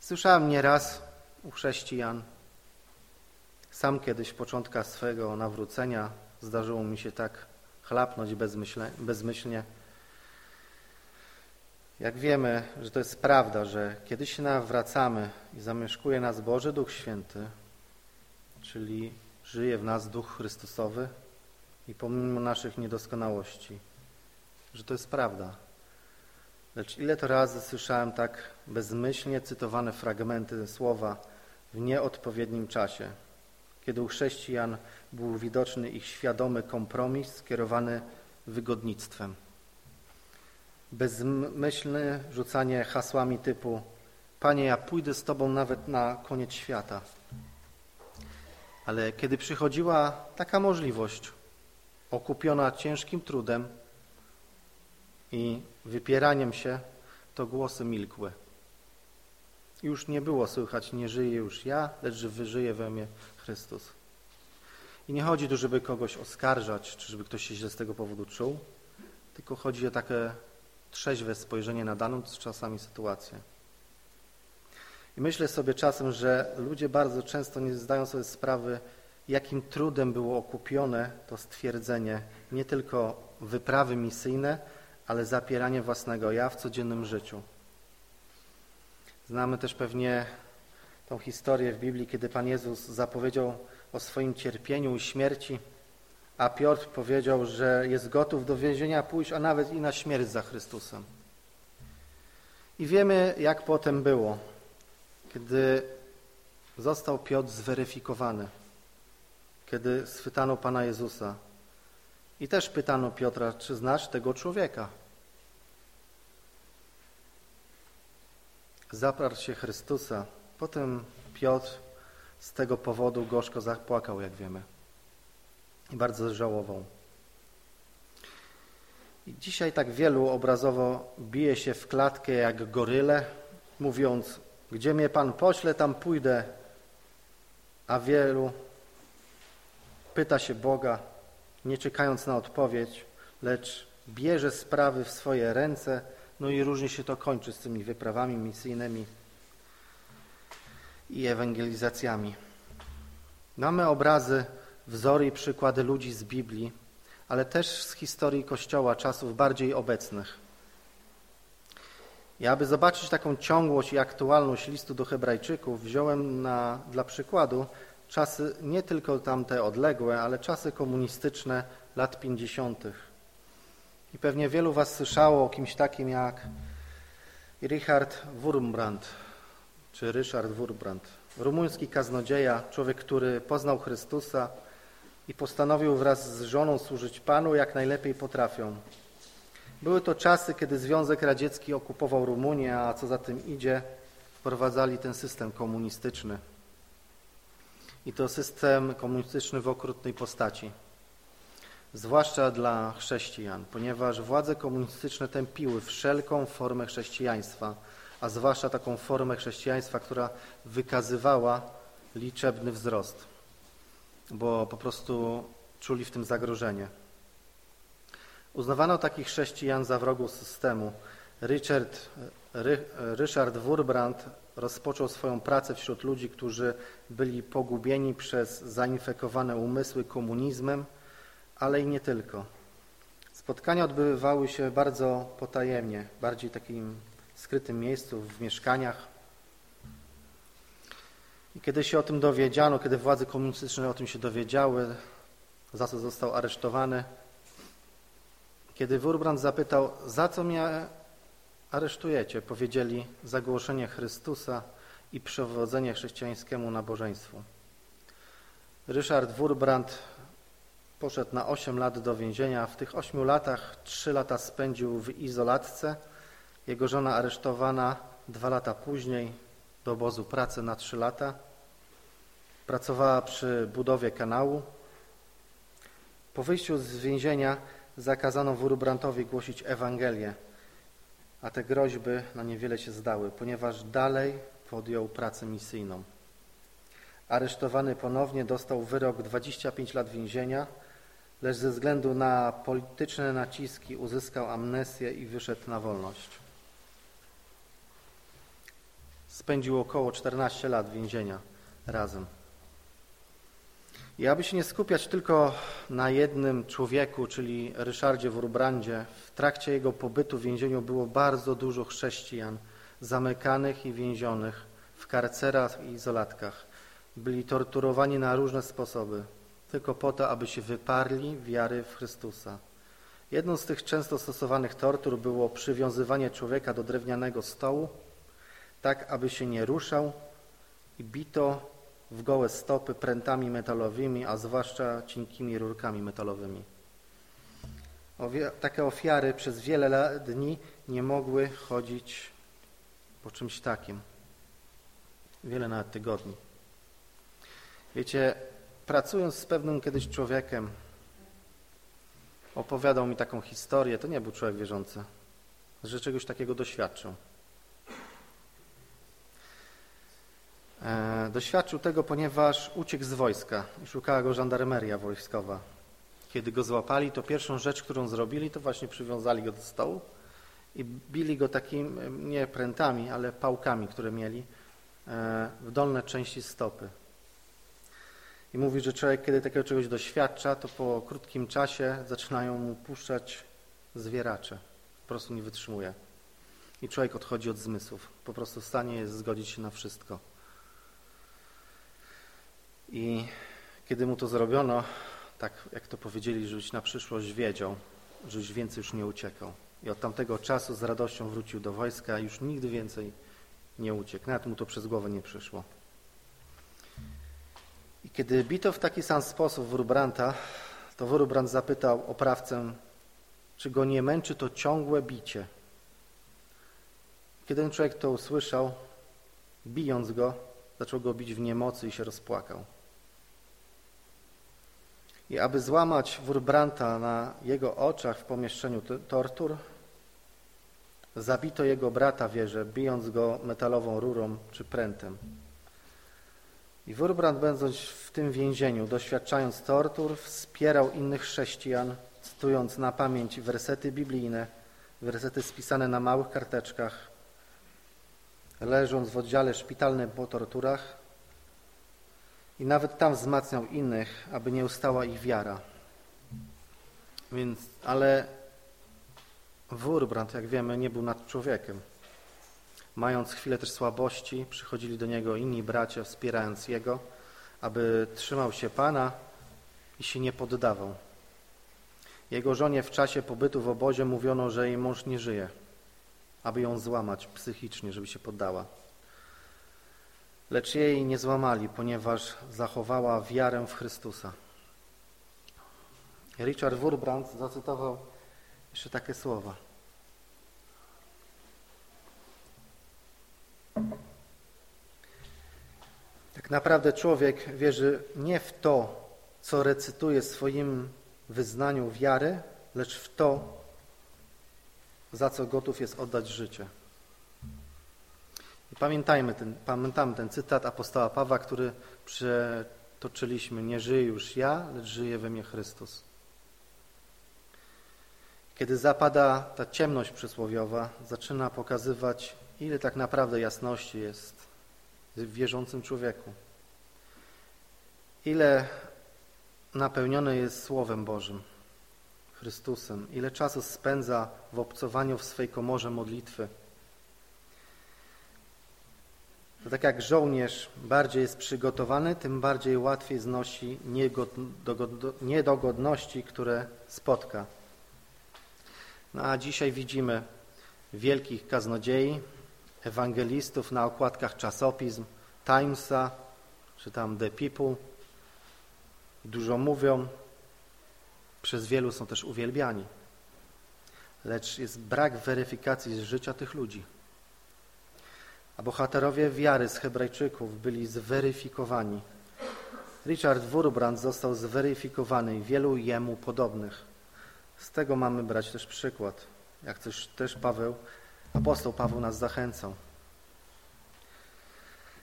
Speaker 6: Słyszałem nieraz u chrześcijan, sam kiedyś w początkach swego nawrócenia zdarzyło mi się tak chlapnąć bezmyślnie. Jak wiemy, że to jest prawda, że kiedy się nawracamy i zamieszkuje nas Boży Duch Święty, czyli żyje w nas Duch Chrystusowy i pomimo naszych niedoskonałości, że to jest prawda. Lecz ile to razy słyszałem tak bezmyślnie cytowane fragmenty słowa w nieodpowiednim czasie, kiedy u chrześcijan był widoczny ich świadomy kompromis skierowany wygodnictwem. Bezmyślne rzucanie hasłami typu Panie, ja pójdę z Tobą nawet na koniec świata. Ale kiedy przychodziła taka możliwość, okupiona ciężkim trudem i wypieraniem się, to głosy milkły. Już nie było słychać, nie żyję już ja, lecz wyżyje we mnie Chrystus. I nie chodzi tu, żeby kogoś oskarżać, czy żeby ktoś się źle z tego powodu czuł, tylko chodzi o takie trzeźwe spojrzenie na daną czasami sytuację. I myślę sobie czasem, że ludzie bardzo często nie zdają sobie sprawy, jakim trudem było okupione to stwierdzenie nie tylko wyprawy misyjne, ale zapieranie własnego ja w codziennym życiu. Znamy też pewnie tą historię w Biblii, kiedy Pan Jezus zapowiedział o swoim cierpieniu i śmierci, a Piotr powiedział, że jest gotów do więzienia pójść, a nawet i na śmierć za Chrystusem. I wiemy, jak potem było, kiedy został Piotr zweryfikowany, kiedy schwytano Pana Jezusa. I też pytano Piotra, czy znasz tego człowieka? Zaparł się Chrystusa. Potem Piotr z tego powodu gorzko zapłakał, jak wiemy. I bardzo żałował. I dzisiaj tak wielu obrazowo bije się w klatkę jak goryle, mówiąc, gdzie mnie Pan pośle, tam pójdę. A wielu pyta się Boga, nie czekając na odpowiedź, lecz bierze sprawy w swoje ręce, no i różnie się to kończy z tymi wyprawami misyjnymi i ewangelizacjami. Mamy obrazy, wzory i przykłady ludzi z Biblii, ale też z historii Kościoła czasów bardziej obecnych. I aby zobaczyć taką ciągłość i aktualność listu do Hebrajczyków, wziąłem na, dla przykładu czasy nie tylko tamte odległe, ale czasy komunistyczne lat 50. I pewnie wielu Was słyszało o kimś takim jak Richard Wurmbrand, czy Ryszard Wurmbrand, rumuński kaznodzieja, człowiek, który poznał Chrystusa i postanowił wraz z żoną służyć Panu jak najlepiej potrafią. Były to czasy, kiedy Związek Radziecki okupował Rumunię, a co za tym idzie, wprowadzali ten system komunistyczny. I to system komunistyczny w okrutnej postaci. Zwłaszcza dla chrześcijan, ponieważ władze komunistyczne tępiły wszelką formę chrześcijaństwa, a zwłaszcza taką formę chrześcijaństwa, która wykazywała liczebny wzrost, bo po prostu czuli w tym zagrożenie. Uznawano takich chrześcijan za wrogów systemu. Richard, Ry, Ryszard Wurbrand rozpoczął swoją pracę wśród ludzi, którzy byli pogubieni przez zainfekowane umysły komunizmem, ale i nie tylko. Spotkania odbywały się bardzo potajemnie, bardziej takim skrytym miejscu, w mieszkaniach. I kiedy się o tym dowiedziano, kiedy władze komunistyczne o tym się dowiedziały, za co został aresztowany, kiedy Wurbrand zapytał, za co mnie aresztujecie, powiedzieli za głoszenie Chrystusa i przewodzenie chrześcijańskiemu nabożeństwu. Ryszard Wurbrand poszedł na 8 lat do więzienia. W tych 8 latach 3 lata spędził w izolatce. Jego żona aresztowana dwa lata później do obozu pracy na 3 lata. Pracowała przy budowie kanału. Po wyjściu z więzienia zakazano Wurubrantowi głosić Ewangelię, a te groźby na niewiele się zdały, ponieważ dalej podjął pracę misyjną. Aresztowany ponownie dostał wyrok 25 lat więzienia, lecz ze względu na polityczne naciski uzyskał amnestię i wyszedł na wolność. Spędził około 14 lat więzienia razem. I aby się nie skupiać tylko na jednym człowieku, czyli Ryszardzie Wurbrandzie, w trakcie jego pobytu w więzieniu było bardzo dużo chrześcijan zamykanych i więzionych w karcerach i izolatkach. Byli torturowani na różne sposoby, tylko po to, aby się wyparli wiary w Chrystusa. Jedną z tych często stosowanych tortur było przywiązywanie człowieka do drewnianego stołu, tak aby się nie ruszał i bito w gołe stopy prętami metalowymi, a zwłaszcza cienkimi rurkami metalowymi. Takie ofiary przez wiele dni nie mogły chodzić po czymś takim. Wiele nawet tygodni. Wiecie, pracując z pewnym kiedyś człowiekiem, opowiadał mi taką historię, to nie był człowiek wierzący, że czegoś takiego doświadczył. E, doświadczył tego, ponieważ uciekł z wojska i szukała go żandarmeria wojskowa. Kiedy go złapali, to pierwszą rzecz, którą zrobili, to właśnie przywiązali go do stołu i bili go takimi, nie prętami, ale pałkami, które mieli e, w dolne części stopy. I mówi, że człowiek, kiedy takiego czegoś doświadcza, to po krótkim czasie zaczynają mu puszczać zwieracze. Po prostu nie wytrzymuje. I człowiek odchodzi od zmysłów. Po prostu w stanie jest zgodzić się na wszystko. I kiedy mu to zrobiono, tak jak to powiedzieli, żebyś na przyszłość wiedział, żebyś więcej już nie uciekał. I od tamtego czasu z radością wrócił do wojska, już nigdy więcej nie uciekł. Nawet mu to przez głowę nie przyszło. I kiedy bito w taki sam sposób Wurbranta, to Wurbrand zapytał oprawcę, czy go nie męczy to ciągłe bicie. Kiedy ten człowiek to usłyszał, bijąc go, zaczął go bić w niemocy i się rozpłakał. I aby złamać Wurbranta na jego oczach w pomieszczeniu tortur, zabito jego brata wieże, bijąc go metalową rurą czy prętem. I Wurbrand, będąc w tym więzieniu, doświadczając tortur, wspierał innych chrześcijan, cytując na pamięć wersety biblijne, wersety spisane na małych karteczkach, leżąc w oddziale szpitalnym po torturach, i nawet tam wzmacniał innych, aby nie ustała ich wiara. Więc, ale Wurbrand, jak wiemy, nie był nad człowiekiem. Mając chwilę też słabości, przychodzili do niego inni bracia, wspierając jego, aby trzymał się Pana i się nie poddawał. Jego żonie w czasie pobytu w obozie mówiono, że jej mąż nie żyje, aby ją złamać psychicznie, żeby się poddała. Lecz jej nie złamali, ponieważ zachowała wiarę w Chrystusa. Richard Wurbrand zacytował jeszcze takie słowa. Tak naprawdę człowiek wierzy nie w to, co recytuje w swoim wyznaniu wiary, lecz w to, za co gotów jest oddać życie. Pamiętajmy ten, pamiętamy ten cytat apostoła Pawła, który przetoczyliśmy. Nie żyję już ja, lecz żyje we mnie Chrystus. Kiedy zapada ta ciemność przysłowiowa, zaczyna pokazywać, ile tak naprawdę jasności jest w wierzącym człowieku. Ile napełnione jest Słowem Bożym, Chrystusem, ile czasu spędza w obcowaniu w swej komorze modlitwy. To tak jak żołnierz bardziej jest przygotowany, tym bardziej łatwiej znosi niedogodności, które spotka. No a dzisiaj widzimy wielkich kaznodziei, ewangelistów na okładkach czasopism Timesa, czy tam The People. Dużo mówią, przez wielu są też uwielbiani. Lecz jest brak weryfikacji z życia tych ludzi. A bohaterowie wiary z Hebrajczyków byli zweryfikowani. Richard Wurbrand został zweryfikowany i wielu jemu podobnych. Z tego mamy brać też przykład, jak też, też Paweł, apostoł Paweł nas zachęcał.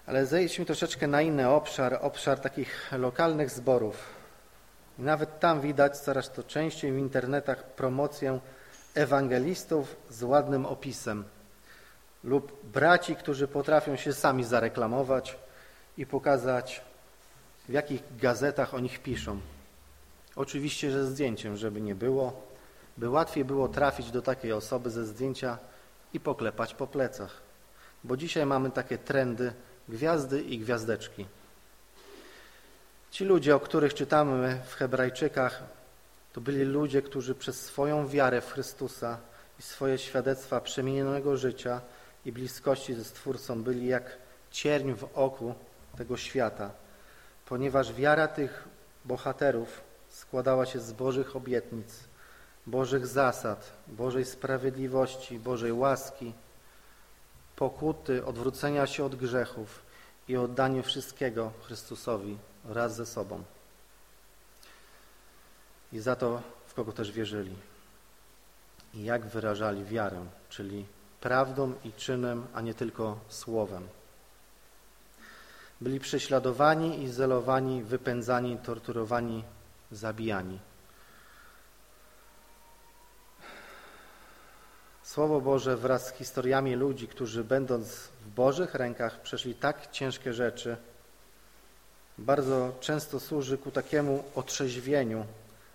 Speaker 6: Ale zejdźmy troszeczkę na inny obszar, obszar takich lokalnych zborów. I nawet tam widać coraz to częściej w internetach promocję ewangelistów z ładnym opisem lub braci, którzy potrafią się sami zareklamować i pokazać, w jakich gazetach o nich piszą. Oczywiście ze zdjęciem, żeby nie było, by łatwiej było trafić do takiej osoby ze zdjęcia i poklepać po plecach. Bo dzisiaj mamy takie trendy gwiazdy i gwiazdeczki. Ci ludzie, o których czytamy w Hebrajczykach, to byli ludzie, którzy przez swoją wiarę w Chrystusa i swoje świadectwa przemienionego życia i bliskości ze Stwórcą byli jak cierń w oku tego świata, ponieważ wiara tych bohaterów składała się z Bożych obietnic, Bożych zasad, Bożej sprawiedliwości, Bożej łaski, pokuty, odwrócenia się od grzechów i oddanie wszystkiego Chrystusowi raz ze sobą. I za to, w kogo też wierzyli. I jak wyrażali wiarę, czyli prawdą i czynem, a nie tylko słowem. Byli prześladowani, izolowani, wypędzani, torturowani, zabijani. Słowo Boże wraz z historiami ludzi, którzy będąc w Bożych rękach przeszli tak ciężkie rzeczy, bardzo często służy ku takiemu otrzeźwieniu,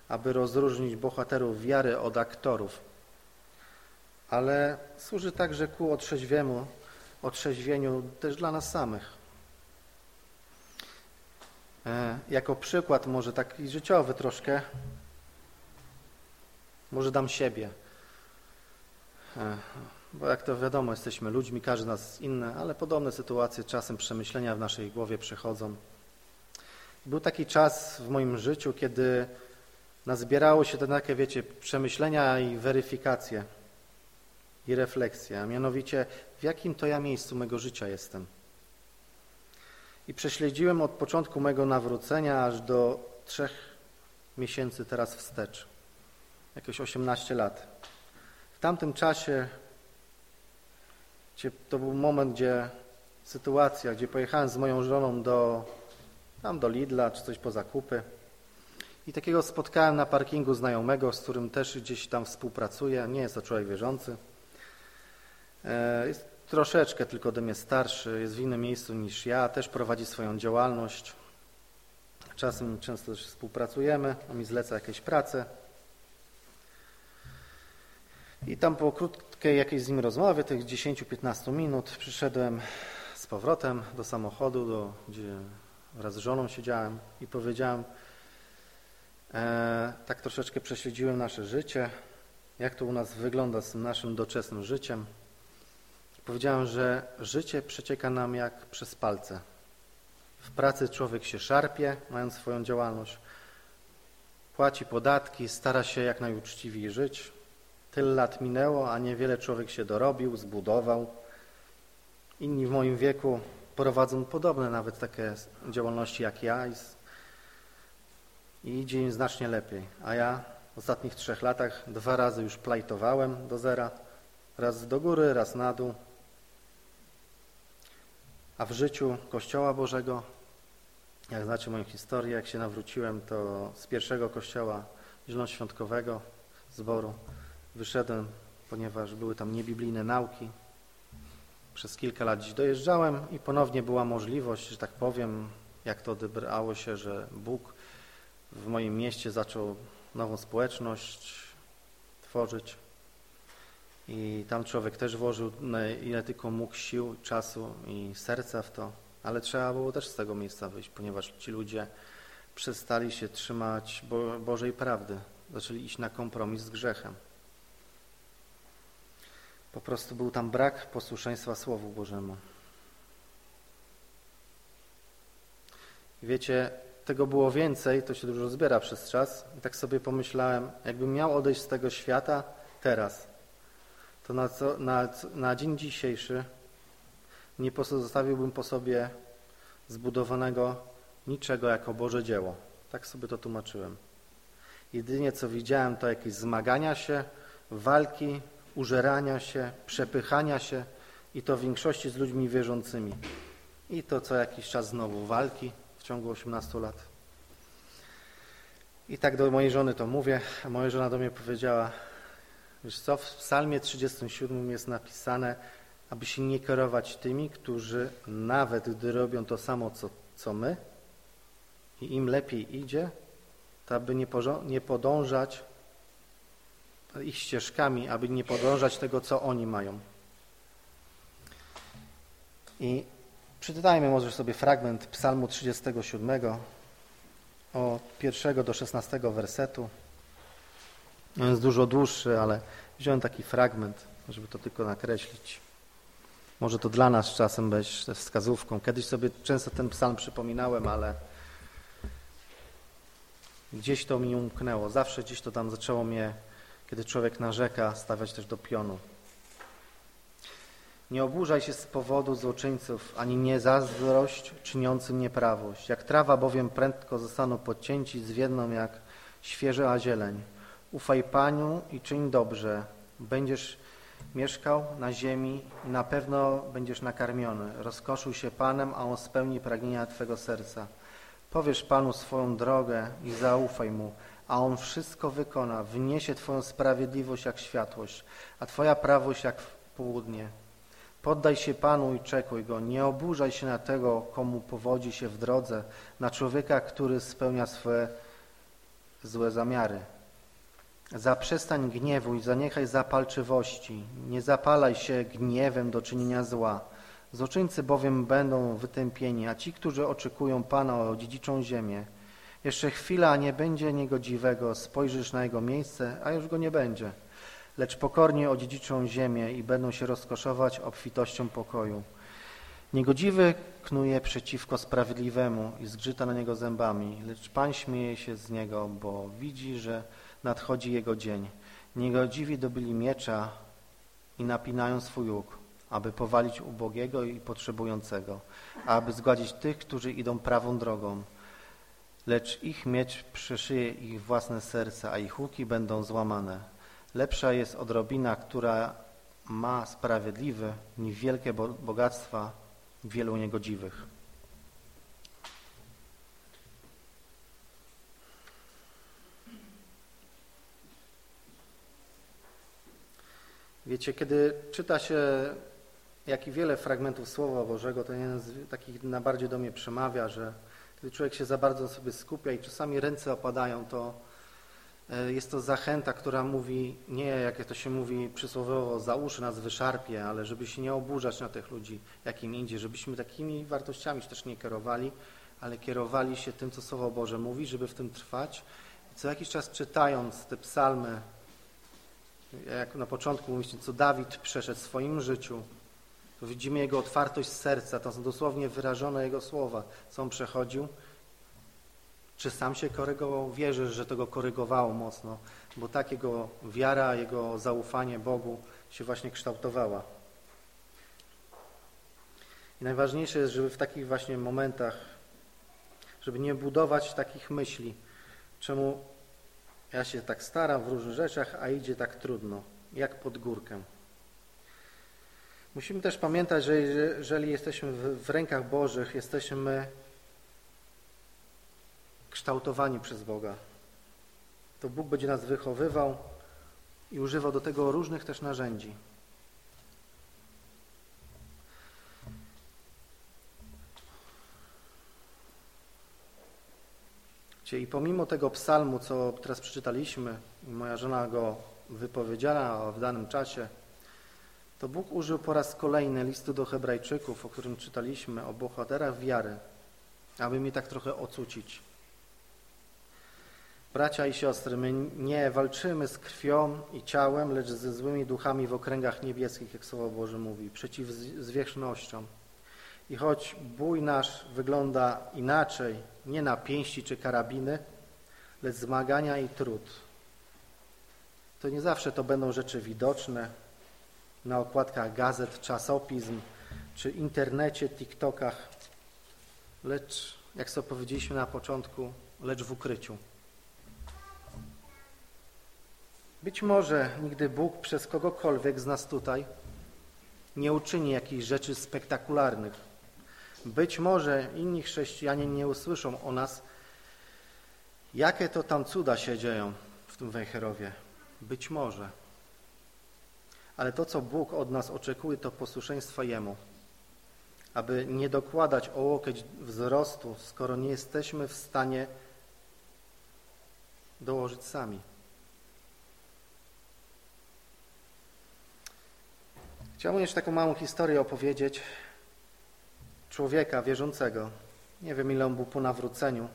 Speaker 6: aby rozróżnić bohaterów wiary od aktorów. Ale służy także ku otrzeźwieniu, otrzeźwieniu też dla nas samych. E, jako przykład może taki życiowy troszkę, może dam siebie. E, bo jak to wiadomo, jesteśmy ludźmi, każdy nas inny, ale podobne sytuacje, czasem przemyślenia w naszej głowie przychodzą. Był taki czas w moim życiu, kiedy nazbierało się takie, wiecie, przemyślenia i weryfikacje i refleksje, a mianowicie w jakim to ja miejscu mego życia jestem. I prześledziłem od początku mego nawrócenia aż do trzech miesięcy teraz wstecz, jakieś 18 lat. W tamtym czasie to był moment, gdzie sytuacja, gdzie pojechałem z moją żoną do, tam do Lidla, czy coś po zakupy. I takiego spotkałem na parkingu znajomego, z którym też gdzieś tam współpracuję. Nie jest to człowiek wierzący. E, jest troszeczkę tylko ode mnie starszy, jest w innym miejscu niż ja, też prowadzi swoją działalność. Czasem często też współpracujemy, on mi zleca jakieś prace. I tam po krótkiej jakiejś z nim rozmowie, tych 10-15 minut, przyszedłem z powrotem do samochodu, do, gdzie wraz z żoną siedziałem i powiedziałem, e, tak troszeczkę prześledziłem nasze życie, jak to u nas wygląda z naszym doczesnym życiem. Powiedziałem, że życie przecieka nam jak przez palce. W pracy człowiek się szarpie, mając swoją działalność, płaci podatki, stara się jak najuczciwiej żyć. Tyle lat minęło, a niewiele człowiek się dorobił, zbudował. Inni w moim wieku prowadzą podobne nawet takie działalności jak ja i, i idzie im znacznie lepiej. A ja w ostatnich trzech latach dwa razy już plajtowałem do zera, raz do góry, raz na dół. A w życiu Kościoła Bożego, jak znacie moją historię, jak się nawróciłem, to z pierwszego kościoła zielonoświątkowego zboru wyszedłem, ponieważ były tam niebiblijne nauki. Przez kilka lat dziś dojeżdżałem i ponownie była możliwość, że tak powiem, jak to odebrało się, że Bóg w moim mieście zaczął nową społeczność tworzyć. I tam człowiek też włożył ile tylko mógł sił, czasu i serca w to, ale trzeba było też z tego miejsca wyjść, ponieważ ci ludzie przestali się trzymać Bo Bożej prawdy, zaczęli iść na kompromis z grzechem. Po prostu był tam brak posłuszeństwa Słowu Bożemu. Wiecie, tego było więcej, to się dużo zbiera przez czas. I tak sobie pomyślałem, jakbym miał odejść z tego świata teraz, to na, co, na, na dzień dzisiejszy nie pozostawiłbym po sobie zbudowanego niczego jako Boże dzieło. Tak sobie to tłumaczyłem. Jedynie co widziałem to jakieś zmagania się, walki, użerania się, przepychania się i to w większości z ludźmi wierzącymi. I to co jakiś czas znowu walki w ciągu 18 lat. I tak do mojej żony to mówię, a moja żona do mnie powiedziała, wiesz co, w psalmie 37 jest napisane, aby się nie kierować tymi, którzy nawet gdy robią to samo, co, co my i im lepiej idzie, to aby nie, nie podążać ich ścieżkami, aby nie podążać tego, co oni mają. I przeczytajmy może sobie fragment psalmu 37 od pierwszego do 16 wersetu. On jest dużo dłuższy, ale wziąłem taki fragment, żeby to tylko nakreślić. Może to dla nas czasem być wskazówką. Kiedyś sobie często ten psalm przypominałem, ale gdzieś to mi umknęło. Zawsze gdzieś to tam zaczęło mnie kiedy człowiek narzeka, stawiać też do pionu. Nie oburzaj się z powodu złoczyńców, ani nie zazdrość czyniącym nieprawość. Jak trawa bowiem prędko zostaną podcięci, zwiedną jak świeża zieleń. Ufaj Paniu i czyń dobrze. Będziesz mieszkał na ziemi i na pewno będziesz nakarmiony. Rozkoszuj się Panem, a On spełni pragnienia Twego serca. Powiesz Panu swoją drogę i zaufaj Mu, a On wszystko wykona. Wniesie Twoją sprawiedliwość jak światłość, a Twoja prawość jak południe. Poddaj się Panu i czekuj Go. Nie oburzaj się na tego, komu powodzi się w drodze, na człowieka, który spełnia swoje złe zamiary. Zaprzestań gniewu i zaniechaj zapalczywości. Nie zapalaj się gniewem do czynienia zła. Złoczyńcy bowiem będą wytępieni, a ci, którzy oczekują Pana o dziedziczą ziemię, jeszcze chwila nie będzie niegodziwego, spojrzysz na jego miejsce, a już go nie będzie. Lecz pokornie odziedziczą ziemię i będą się rozkoszować obfitością pokoju. Niegodziwy knuje przeciwko sprawiedliwemu i zgrzyta na niego zębami, lecz Pan śmieje się z niego, bo widzi, że nadchodzi jego dzień. Niegodziwi dobili miecza i napinają swój łuk, aby powalić ubogiego i potrzebującego, aby zgładzić tych, którzy idą prawą drogą lecz ich miecz przeszyje ich własne serca, a ich łuki będą złamane. Lepsza jest odrobina, która ma sprawiedliwy, niż wielkie bogactwa wielu niegodziwych. Wiecie, kiedy czyta się jak i wiele fragmentów Słowa Bożego, to jeden z takich najbardziej do mnie przemawia, że gdy człowiek się za bardzo sobie skupia i czasami ręce opadają, to E, jest to zachęta, która mówi, nie jak to się mówi przysłowiowo, za uszy nas wyszarpie, ale żeby się nie oburzać na tych ludzi, jakim indziej, żebyśmy takimi wartościami się też nie kierowali, ale kierowali się tym, co Słowo Boże mówi, żeby w tym trwać. Co jakiś czas czytając te psalmy, jak na początku mówiliśmy, co Dawid przeszedł w swoim życiu, to widzimy jego otwartość serca, to są dosłownie wyrażone jego słowa, co on przechodził. Czy sam się korygował? Wierzę, że to go korygowało mocno, bo tak jego wiara, jego zaufanie Bogu się właśnie kształtowała. I najważniejsze jest, żeby w takich właśnie momentach, żeby nie budować takich myśli, czemu ja się tak staram w różnych rzeczach, a idzie tak trudno, jak pod górkę. Musimy też pamiętać, że jeżeli jesteśmy w rękach Bożych, jesteśmy kształtowani przez Boga. To Bóg będzie nas wychowywał i używał do tego różnych też narzędzi. I pomimo tego psalmu, co teraz przeczytaliśmy, moja żona go wypowiedziała w danym czasie, to Bóg użył po raz kolejny listu do Hebrajczyków, o którym czytaliśmy, o bohaterach wiary, aby mi tak trochę ocucić. Bracia i siostry, my nie walczymy z krwią i ciałem, lecz ze złymi duchami w okręgach niebieskich, jak Słowo Boże mówi, przeciw zwierzchnościom. I choć bój nasz wygląda inaczej, nie na pięści czy karabiny, lecz zmagania i trud, to nie zawsze to będą rzeczy widoczne na okładkach gazet, czasopism czy internecie, TikTokach, lecz, jak sobie powiedzieliśmy na początku, lecz w ukryciu. Być może nigdy Bóg przez kogokolwiek z nas tutaj nie uczyni jakichś rzeczy spektakularnych. Być może inni chrześcijanie nie usłyszą o nas, jakie to tam cuda się dzieją w tym Wejherowie. Być może. Ale to, co Bóg od nas oczekuje, to posłuszeństwo Jemu. Aby nie dokładać o łokieć wzrostu, skoro nie jesteśmy w stanie dołożyć sami. Chciałbym jeszcze taką małą historię opowiedzieć człowieka wierzącego. Nie wiem, ile on był po nawróceniu.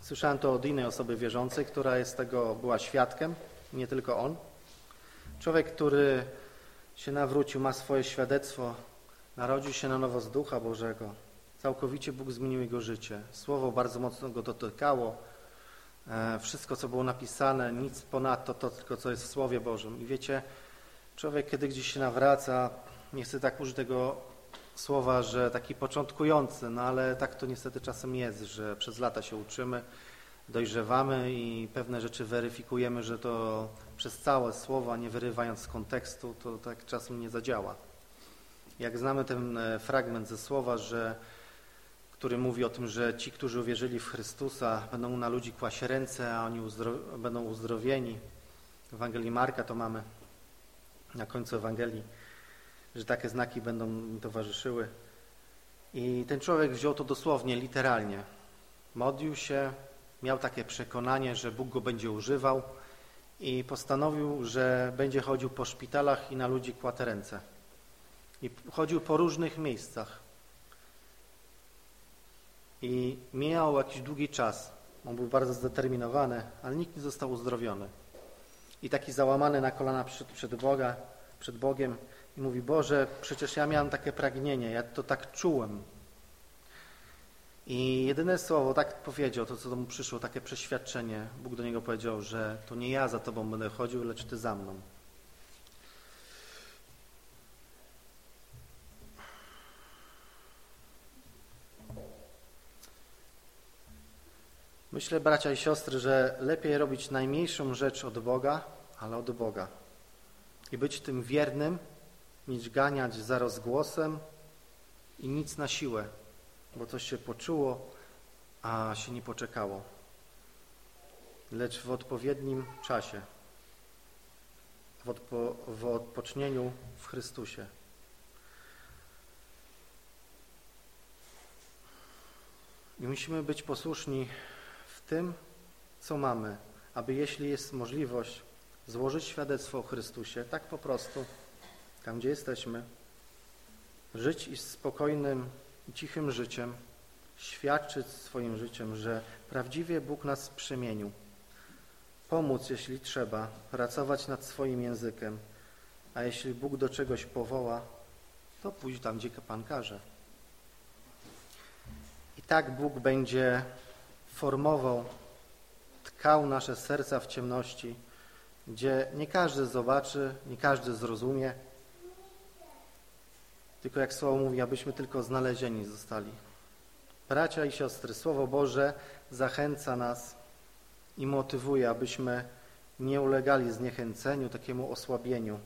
Speaker 6: Słyszałem to od innej osoby wierzącej, która jest tego, była świadkiem, nie tylko on. Człowiek, który się nawrócił, ma swoje świadectwo, narodził się na nowo z Ducha Bożego. Całkowicie Bóg zmienił jego życie. Słowo bardzo mocno go dotykało. E, wszystko, co było napisane, nic ponadto, to tylko co jest w Słowie Bożym. I wiecie, Człowiek, kiedy gdzieś się nawraca, nie chcę tak użyć tego słowa, że taki początkujący, no ale tak to niestety czasem jest, że przez lata się uczymy, dojrzewamy i pewne rzeczy weryfikujemy, że to przez całe słowa, nie wyrywając z kontekstu, to tak czasem nie zadziała. Jak znamy ten e, fragment ze słowa, że, który mówi o tym, że ci, którzy uwierzyli w Chrystusa, będą na ludzi kłaść ręce, a oni uzdro będą uzdrowieni. W Ewangelii Marka to mamy na końcu Ewangelii, że takie znaki będą mi towarzyszyły. I ten człowiek wziął to dosłownie, literalnie. Modlił się, miał takie przekonanie, że Bóg go będzie używał i postanowił, że będzie chodził po szpitalach i na ludzi kładł ręce. I chodził po różnych miejscach. I mijał jakiś długi czas. On był bardzo zdeterminowany, ale nikt nie został uzdrowiony i taki załamany na kolana przed, przed, Boga, przed Bogiem i mówi, Boże, przecież ja miałem takie pragnienie, ja to tak czułem. I jedyne słowo, tak powiedział, to co do mu przyszło, takie przeświadczenie, Bóg do niego powiedział, że to nie ja za Tobą będę chodził, lecz Ty za mną. Myślę, bracia i siostry, że lepiej robić najmniejszą rzecz od Boga, ale od Boga. I być tym wiernym, niż ganiać za rozgłosem i nic na siłę, bo coś się poczuło, a się nie poczekało. Lecz w odpowiednim czasie, w, odpo w odpocznieniu w Chrystusie. I musimy być posłuszni w tym, co mamy, aby jeśli jest możliwość złożyć świadectwo o Chrystusie, tak po prostu, tam gdzie jesteśmy, żyć i spokojnym i cichym życiem, świadczyć swoim życiem, że prawdziwie Bóg nas przemienił. Pomóc, jeśli trzeba, pracować nad swoim językiem, a jeśli Bóg do czegoś powoła, to pójść tam, gdzie Pan każe. I tak Bóg będzie formował, tkał nasze serca w ciemności, gdzie nie każdy zobaczy, nie każdy zrozumie, tylko jak Słowo mówi, abyśmy tylko znalezieni zostali. Bracia i siostry, Słowo Boże zachęca nas i motywuje, abyśmy nie ulegali zniechęceniu, takiemu osłabieniu,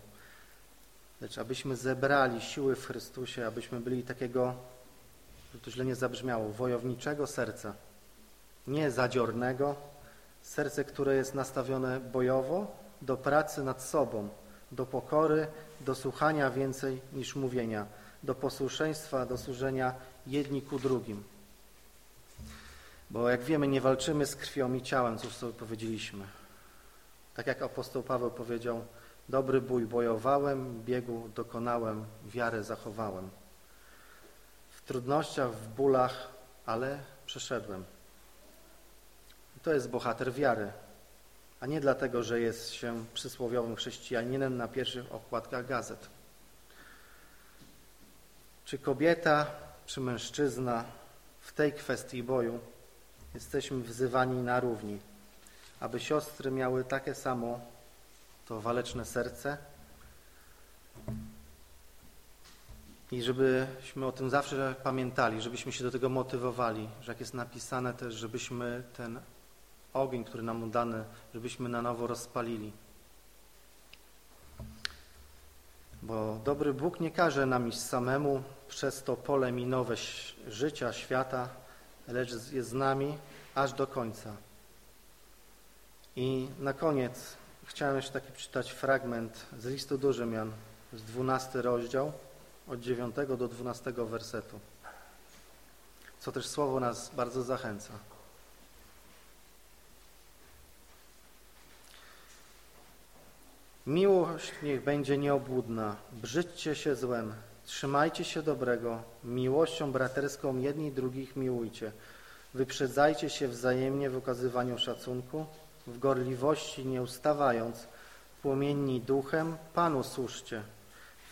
Speaker 6: lecz abyśmy zebrali siły w Chrystusie, abyśmy byli takiego, żeby to źle nie zabrzmiało, wojowniczego serca, nie zadziornego, serce, które jest nastawione bojowo do pracy nad sobą, do pokory, do słuchania więcej niż mówienia, do posłuszeństwa, do służenia jedni ku drugim. Bo jak wiemy, nie walczymy z krwią i ciałem, już sobie powiedzieliśmy. Tak jak apostoł Paweł powiedział, dobry bój bojowałem, biegu dokonałem, wiarę zachowałem. W trudnościach, w bólach, ale przeszedłem. To jest bohater wiary, a nie dlatego, że jest się przysłowiowym chrześcijaninem na pierwszych okładkach gazet. Czy kobieta, czy mężczyzna w tej kwestii boju jesteśmy wzywani na równi, aby siostry miały takie samo to waleczne serce i żebyśmy o tym zawsze pamiętali, żebyśmy się do tego motywowali, że jak jest napisane też, żebyśmy ten ogień, który nam dany, żebyśmy na nowo rozpalili. Bo dobry Bóg nie każe nam iść samemu przez to pole minowe życia, świata, lecz jest z nami aż do końca. I na koniec chciałem jeszcze taki przeczytać fragment z listu Rzymian, z 12 rozdział, od 9 do 12 wersetu, co też słowo nas bardzo zachęca. Miłość niech będzie nieobłudna, brzydźcie się złem, trzymajcie się dobrego, miłością braterską jedni drugich miłujcie, wyprzedzajcie się wzajemnie w okazywaniu szacunku, w gorliwości nie ustawając, płomienni duchem, Panu służcie,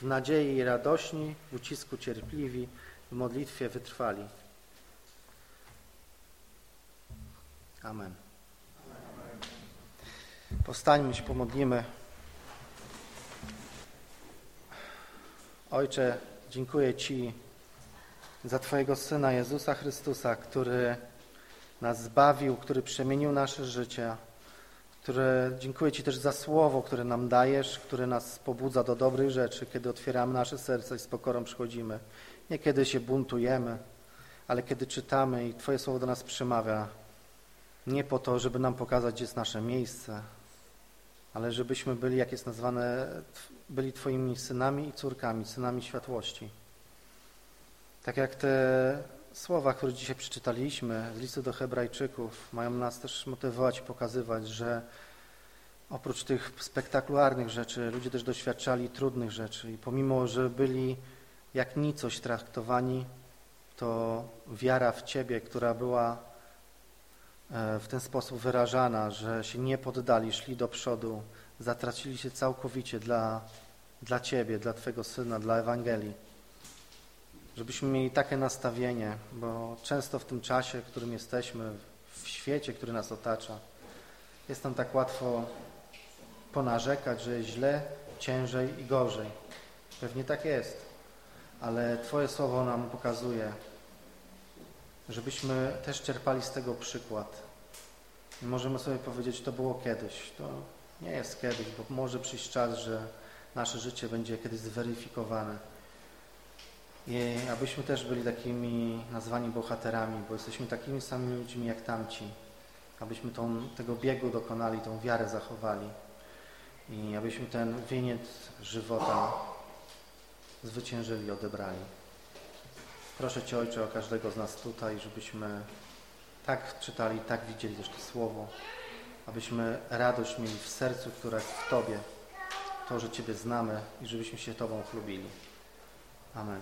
Speaker 6: w nadziei radośni, w ucisku cierpliwi, w modlitwie wytrwali. Amen. Powstańmy się, pomodlimy. Ojcze, dziękuję Ci za Twojego Syna Jezusa Chrystusa, który nas zbawił, który przemienił nasze życie, które dziękuję Ci też za słowo, które nam dajesz, które nas pobudza do dobrych rzeczy, kiedy otwieramy nasze serce i z pokorą przychodzimy. Nie kiedy się buntujemy, ale kiedy czytamy i Twoje słowo do nas przemawia, nie po to, żeby nam pokazać, gdzie jest nasze miejsce, ale żebyśmy byli, jak jest nazwane, byli Twoimi synami i córkami, synami światłości. Tak jak te słowa, które dzisiaj przeczytaliśmy z listu do Hebrajczyków, mają nas też motywować i pokazywać, że oprócz tych spektakularnych rzeczy ludzie też doświadczali trudnych rzeczy i pomimo, że byli jak nicość traktowani, to wiara w Ciebie, która była w ten sposób wyrażana, że się nie poddali, szli do przodu, zatracili się całkowicie dla, dla Ciebie, dla Twojego Syna, dla Ewangelii. Żebyśmy mieli takie nastawienie, bo często w tym czasie, w którym jesteśmy, w świecie, który nas otacza, jest nam tak łatwo ponarzekać, że jest źle, ciężej i gorzej. Pewnie tak jest, ale Twoje słowo nam pokazuje, żebyśmy też czerpali z tego przykład. Możemy sobie powiedzieć, to było kiedyś. To nie jest kiedyś, bo może przyjść czas, że nasze życie będzie kiedyś zweryfikowane. I abyśmy też byli takimi nazwani bohaterami, bo jesteśmy takimi samymi ludźmi jak tamci. Abyśmy tą, tego biegu dokonali, tą wiarę zachowali. I abyśmy ten wieniec żywota zwyciężyli, odebrali. Proszę Cię, Ojcze, o każdego z nas tutaj, żebyśmy tak czytali, tak widzieli też to Słowo,
Speaker 5: abyśmy radość mieli w sercu, która jest w Tobie, to, że Ciebie znamy i żebyśmy się Tobą chlubili. Amen.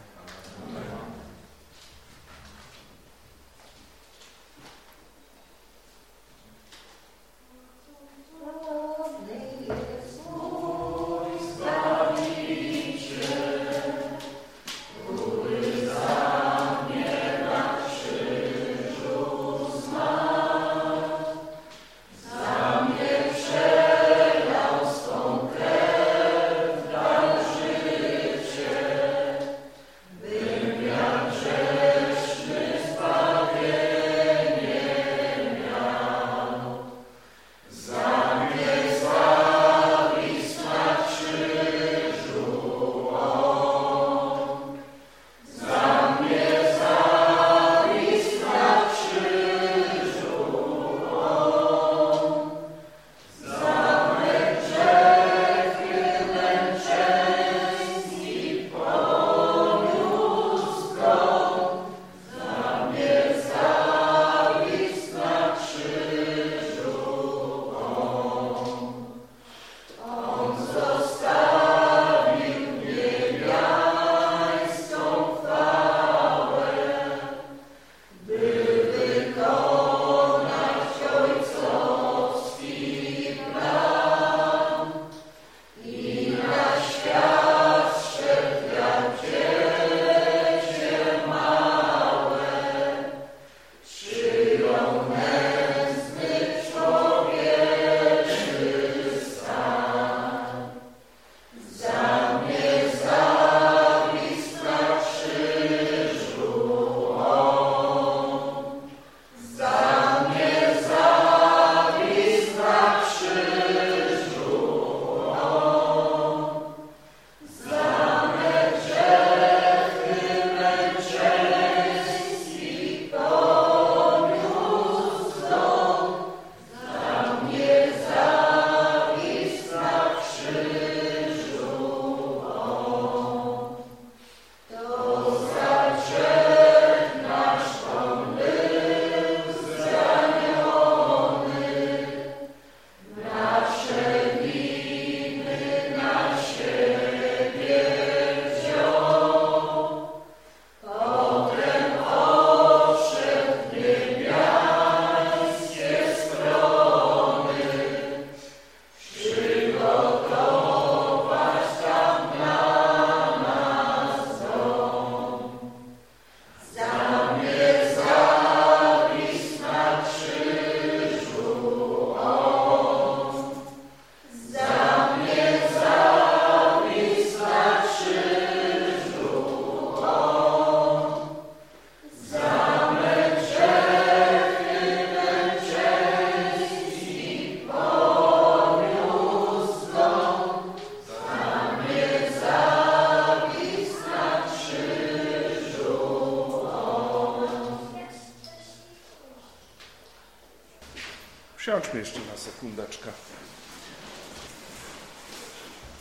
Speaker 1: Siądźmy jeszcze na sekundeczkę.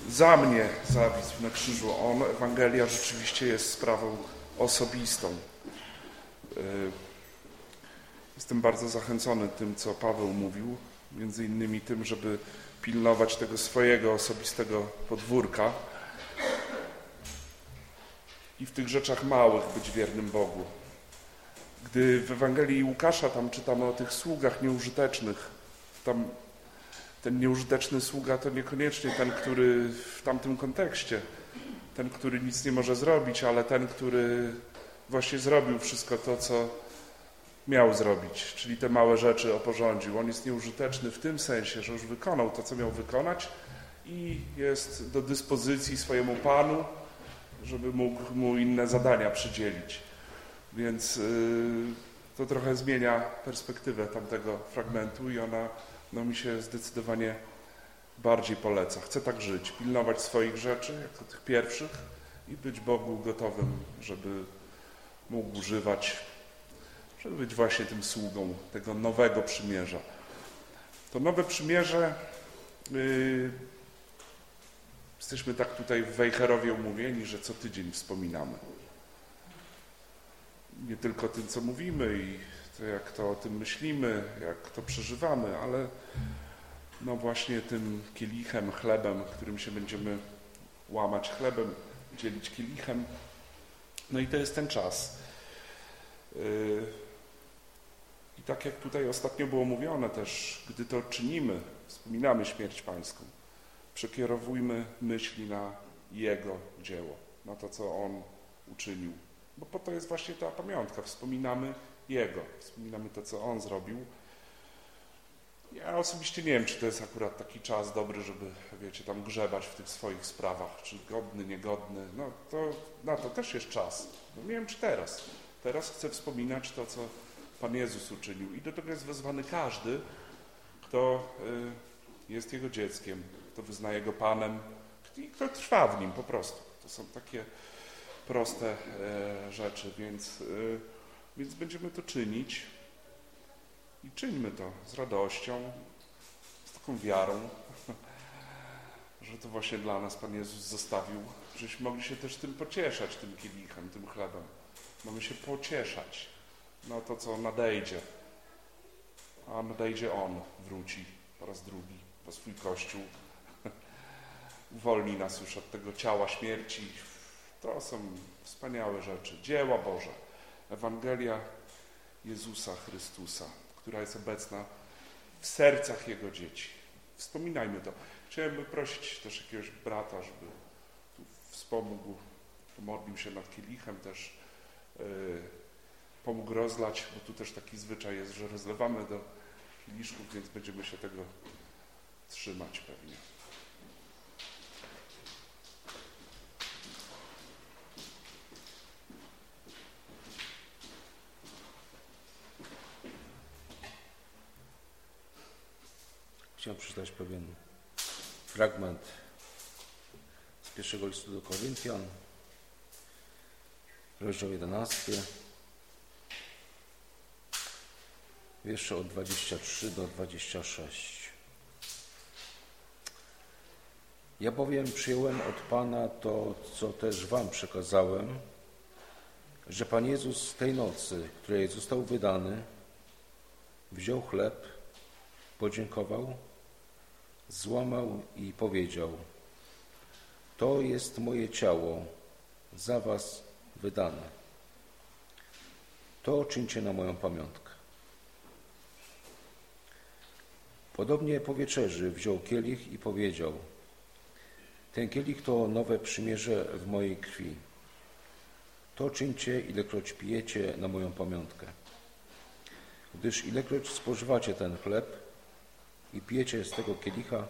Speaker 1: Za mnie zawisł na krzyżu On. Ewangelia rzeczywiście jest sprawą osobistą. Y, jestem bardzo zachęcony tym, co Paweł mówił, między innymi tym, żeby pilnować tego swojego osobistego podwórka i w tych rzeczach małych być wiernym Bogu. Gdy w Ewangelii Łukasza tam czytamy o tych sługach nieużytecznych, tam ten nieużyteczny sługa to niekoniecznie ten, który w tamtym kontekście, ten, który nic nie może zrobić, ale ten, który właśnie zrobił wszystko to, co miał zrobić, czyli te małe rzeczy oporządził. On jest nieużyteczny w tym sensie, że już wykonał to, co miał wykonać i jest do dyspozycji swojemu Panu, żeby mógł mu inne zadania przydzielić. Więc yy, to trochę zmienia perspektywę tamtego fragmentu i ona no, mi się zdecydowanie bardziej poleca. Chcę tak żyć, pilnować swoich rzeczy, jako tych pierwszych i być Bogu gotowym, żeby mógł używać, żeby być właśnie tym sługą tego nowego przymierza. To nowe przymierze, yy, jesteśmy tak tutaj w Wejherowie umówieni, że co tydzień wspominamy. Nie tylko tym, co mówimy i jak to o tym myślimy, jak to przeżywamy, ale no właśnie tym kielichem, chlebem, którym się będziemy łamać chlebem, dzielić kielichem. No i to jest ten czas. Yy, I tak jak tutaj ostatnio było mówione też, gdy to czynimy, wspominamy śmierć Pańską, przekierowujmy myśli na Jego dzieło, na to, co On uczynił. Bo po to jest właśnie ta pamiątka. Wspominamy Jego, wspominamy to, co On zrobił. Ja osobiście nie wiem, czy to jest akurat taki czas dobry, żeby, wiecie, tam grzebać w tych swoich sprawach, czy godny, niegodny. No to na to też jest czas. No nie wiem, czy teraz. Teraz chcę wspominać to, co Pan Jezus uczynił. I do tego jest wezwany każdy, kto y, jest Jego dzieckiem, kto wyznaje Go Panem i kto trwa w Nim po prostu. To są takie proste e, rzeczy, więc, e, więc będziemy to czynić i czyńmy to z radością, z taką wiarą, że to właśnie dla nas Pan Jezus zostawił, żeśmy mogli się też tym pocieszać, tym kielichem, tym chlebem. Mamy się pocieszać na to, co nadejdzie. A nadejdzie On, wróci po raz drugi, po swój Kościół. Uwolni nas już od tego ciała śmierci. To są wspaniałe rzeczy. Dzieła Boże. Ewangelia Jezusa Chrystusa, która jest obecna w sercach Jego dzieci. Wspominajmy to. Chciałem prosić też jakiegoś brata, żeby tu wspomógł, pomodlił się nad kielichem też, yy, pomógł rozlać, bo tu też taki zwyczaj jest, że rozlewamy do kieliszków, więc będziemy się tego trzymać pewnie.
Speaker 7: Chciałem przeczytać pewien fragment z pierwszego listu do Koryntian, rozdział 11, wiersze od 23 do 26. Ja bowiem przyjąłem od Pana to, co też Wam przekazałem, że Pan Jezus tej nocy, której został wydany, wziął chleb, podziękował, złamał i powiedział: To jest moje ciało, za Was wydane. To czyńcie na moją pamiątkę. Podobnie po wieczerzy wziął kielich i powiedział: Ten kielich to nowe przymierze w mojej krwi. To czyńcie, ilekroć pijecie na moją pamiątkę. Gdyż ilekroć spożywacie ten chleb i pijecie z tego kielicha,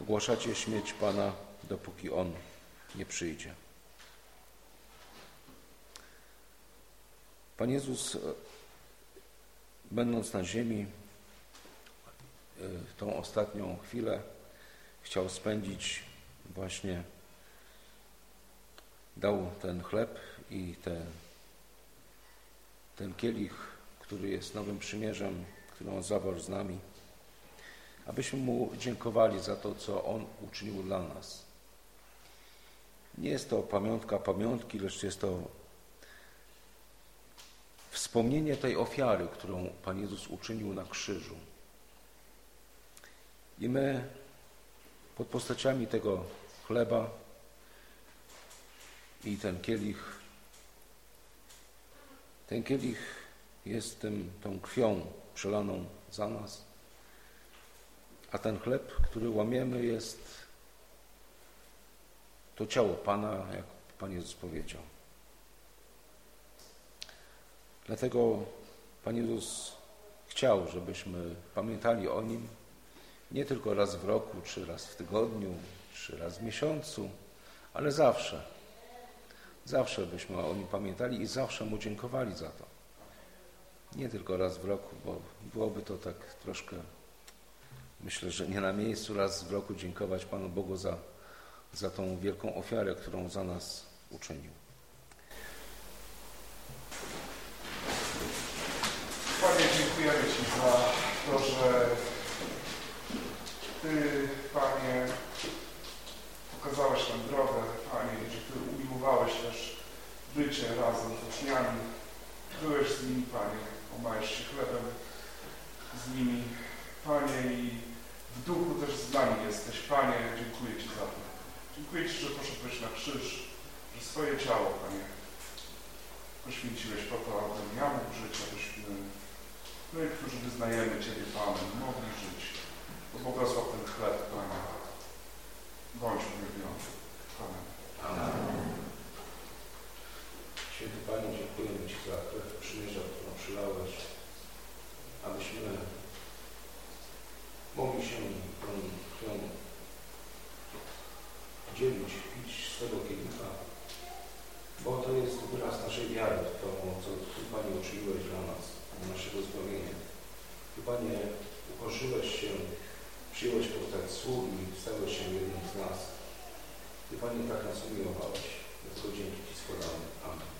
Speaker 7: ogłaszacie śmierć Pana, dopóki On nie przyjdzie. Pan Jezus, będąc na ziemi, tą ostatnią chwilę chciał spędzić właśnie, dał ten chleb i te, ten kielich, który jest nowym przymierzem, który On zawarł z nami, abyśmy Mu dziękowali za to, co On uczynił dla nas. Nie jest to pamiątka pamiątki, lecz jest to wspomnienie tej ofiary, którą Pan Jezus uczynił na krzyżu. I my pod postaciami tego chleba i ten kielich, ten kielich jest tym, tą krwią przelaną za nas, a ten chleb, który łamiemy jest to ciało Pana, jak Pan Jezus powiedział. Dlatego Pan Jezus chciał, żebyśmy pamiętali o Nim nie tylko raz w roku, czy raz w tygodniu, czy raz w miesiącu, ale zawsze. Zawsze byśmy o Nim pamiętali i zawsze Mu dziękowali za to. Nie tylko raz w roku, bo byłoby to tak troszkę, myślę, że nie na miejscu raz w roku dziękować Panu Bogu za, za tą wielką ofiarę, którą za nas uczynił.
Speaker 1: Panie, dziękujemy Ci za to, że Ty, Panie, pokazałeś nam drogę, Panie, że Ty umiłowałeś też bycie razem z uczniami. Byłeś z nimi, Panie, omajesz się chlebem z nimi, Panie, i w duchu też z nami jesteś. Panie, dziękuję Ci za to. Dziękuję Ci, że poszedłeś na krzyż, że swoje ciało, Panie, poświęciłeś po to, abym ja mógł żyć, abyśmy my, którzy wyznajemy Ciebie, Panem, mogli żyć. Pobłogosław ten chleb, Panie. Bądź uwielbiony. Amen.
Speaker 7: Święty Panie, dziękujemy Ci za krew przymierza, którą przylałeś, abyśmy mogli się krwią dzielić, pić z tego kielicha, bo to jest wyraz naszej wiary to, co Ty, Panie, uczyniłeś dla nas, dla naszego zbawienia. Ty, Panie, ukorzyłeś się, przyjąłeś postać sługi, stałeś się jednym z nas. Ty, Panie, tak nas umiłowałeś. Dlatego dzięki Ci składamy. Amen.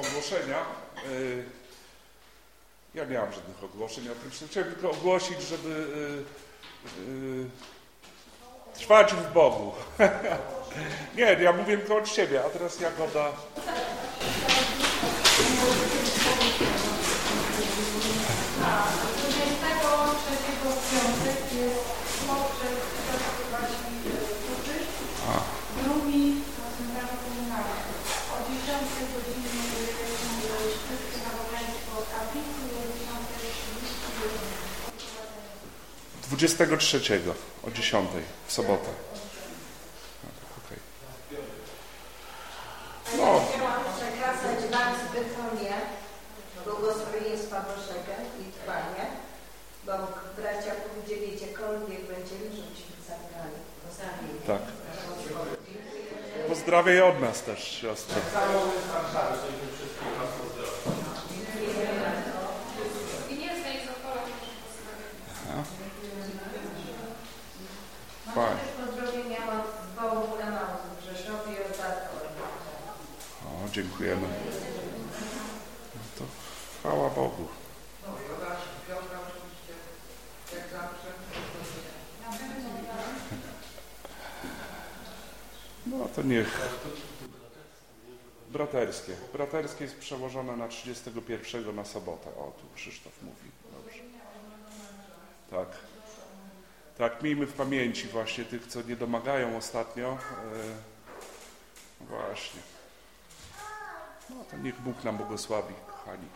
Speaker 1: Ogłoszenia. E, Ja nie mam żadnych ogłoszeń oprócz tego. Chciałem tylko ogłosić, żeby e, e, trwać w Bogu. Nie, ja mówię tylko od siebie, a teraz Jagoda.
Speaker 8: trzeciego w piątek jest smocze właśnie tuczysz, drugi na cmentarzu komunalnym. O 10 godzinie szczytki nabożeństwo w kaplicy i o 10.30
Speaker 1: 23 o 10 w sobotę. Okej. No,
Speaker 3: Chciałam przekazać Wam z Bytomia błogosławieństwa Bożego i trwanie, bo bracia powiedzieli, gdziekolwiek będziemy, żebyśmy zabrali. Pozdrawiam.
Speaker 1: tak. Pozdrawiaj od nas też, siostro.
Speaker 8: I nie z tej Zokola, proszę pozdrawiam.
Speaker 1: Fajnie.
Speaker 3: Też pozdrowienia od zboru Emaus w Rzeszowie i od Bartkowa.
Speaker 1: O, dziękujemy. No to chwała Bogu. No to niech. Braterskie. Braterskie jest przełożone na 31 na sobotę. O, tu Krzysztof mówi. Dobrze. Tak. Tak, miejmy w pamięci właśnie tych, co nie domagają ostatnio. E, Właśnie. No to niech Bóg nam błogosławi, kochani.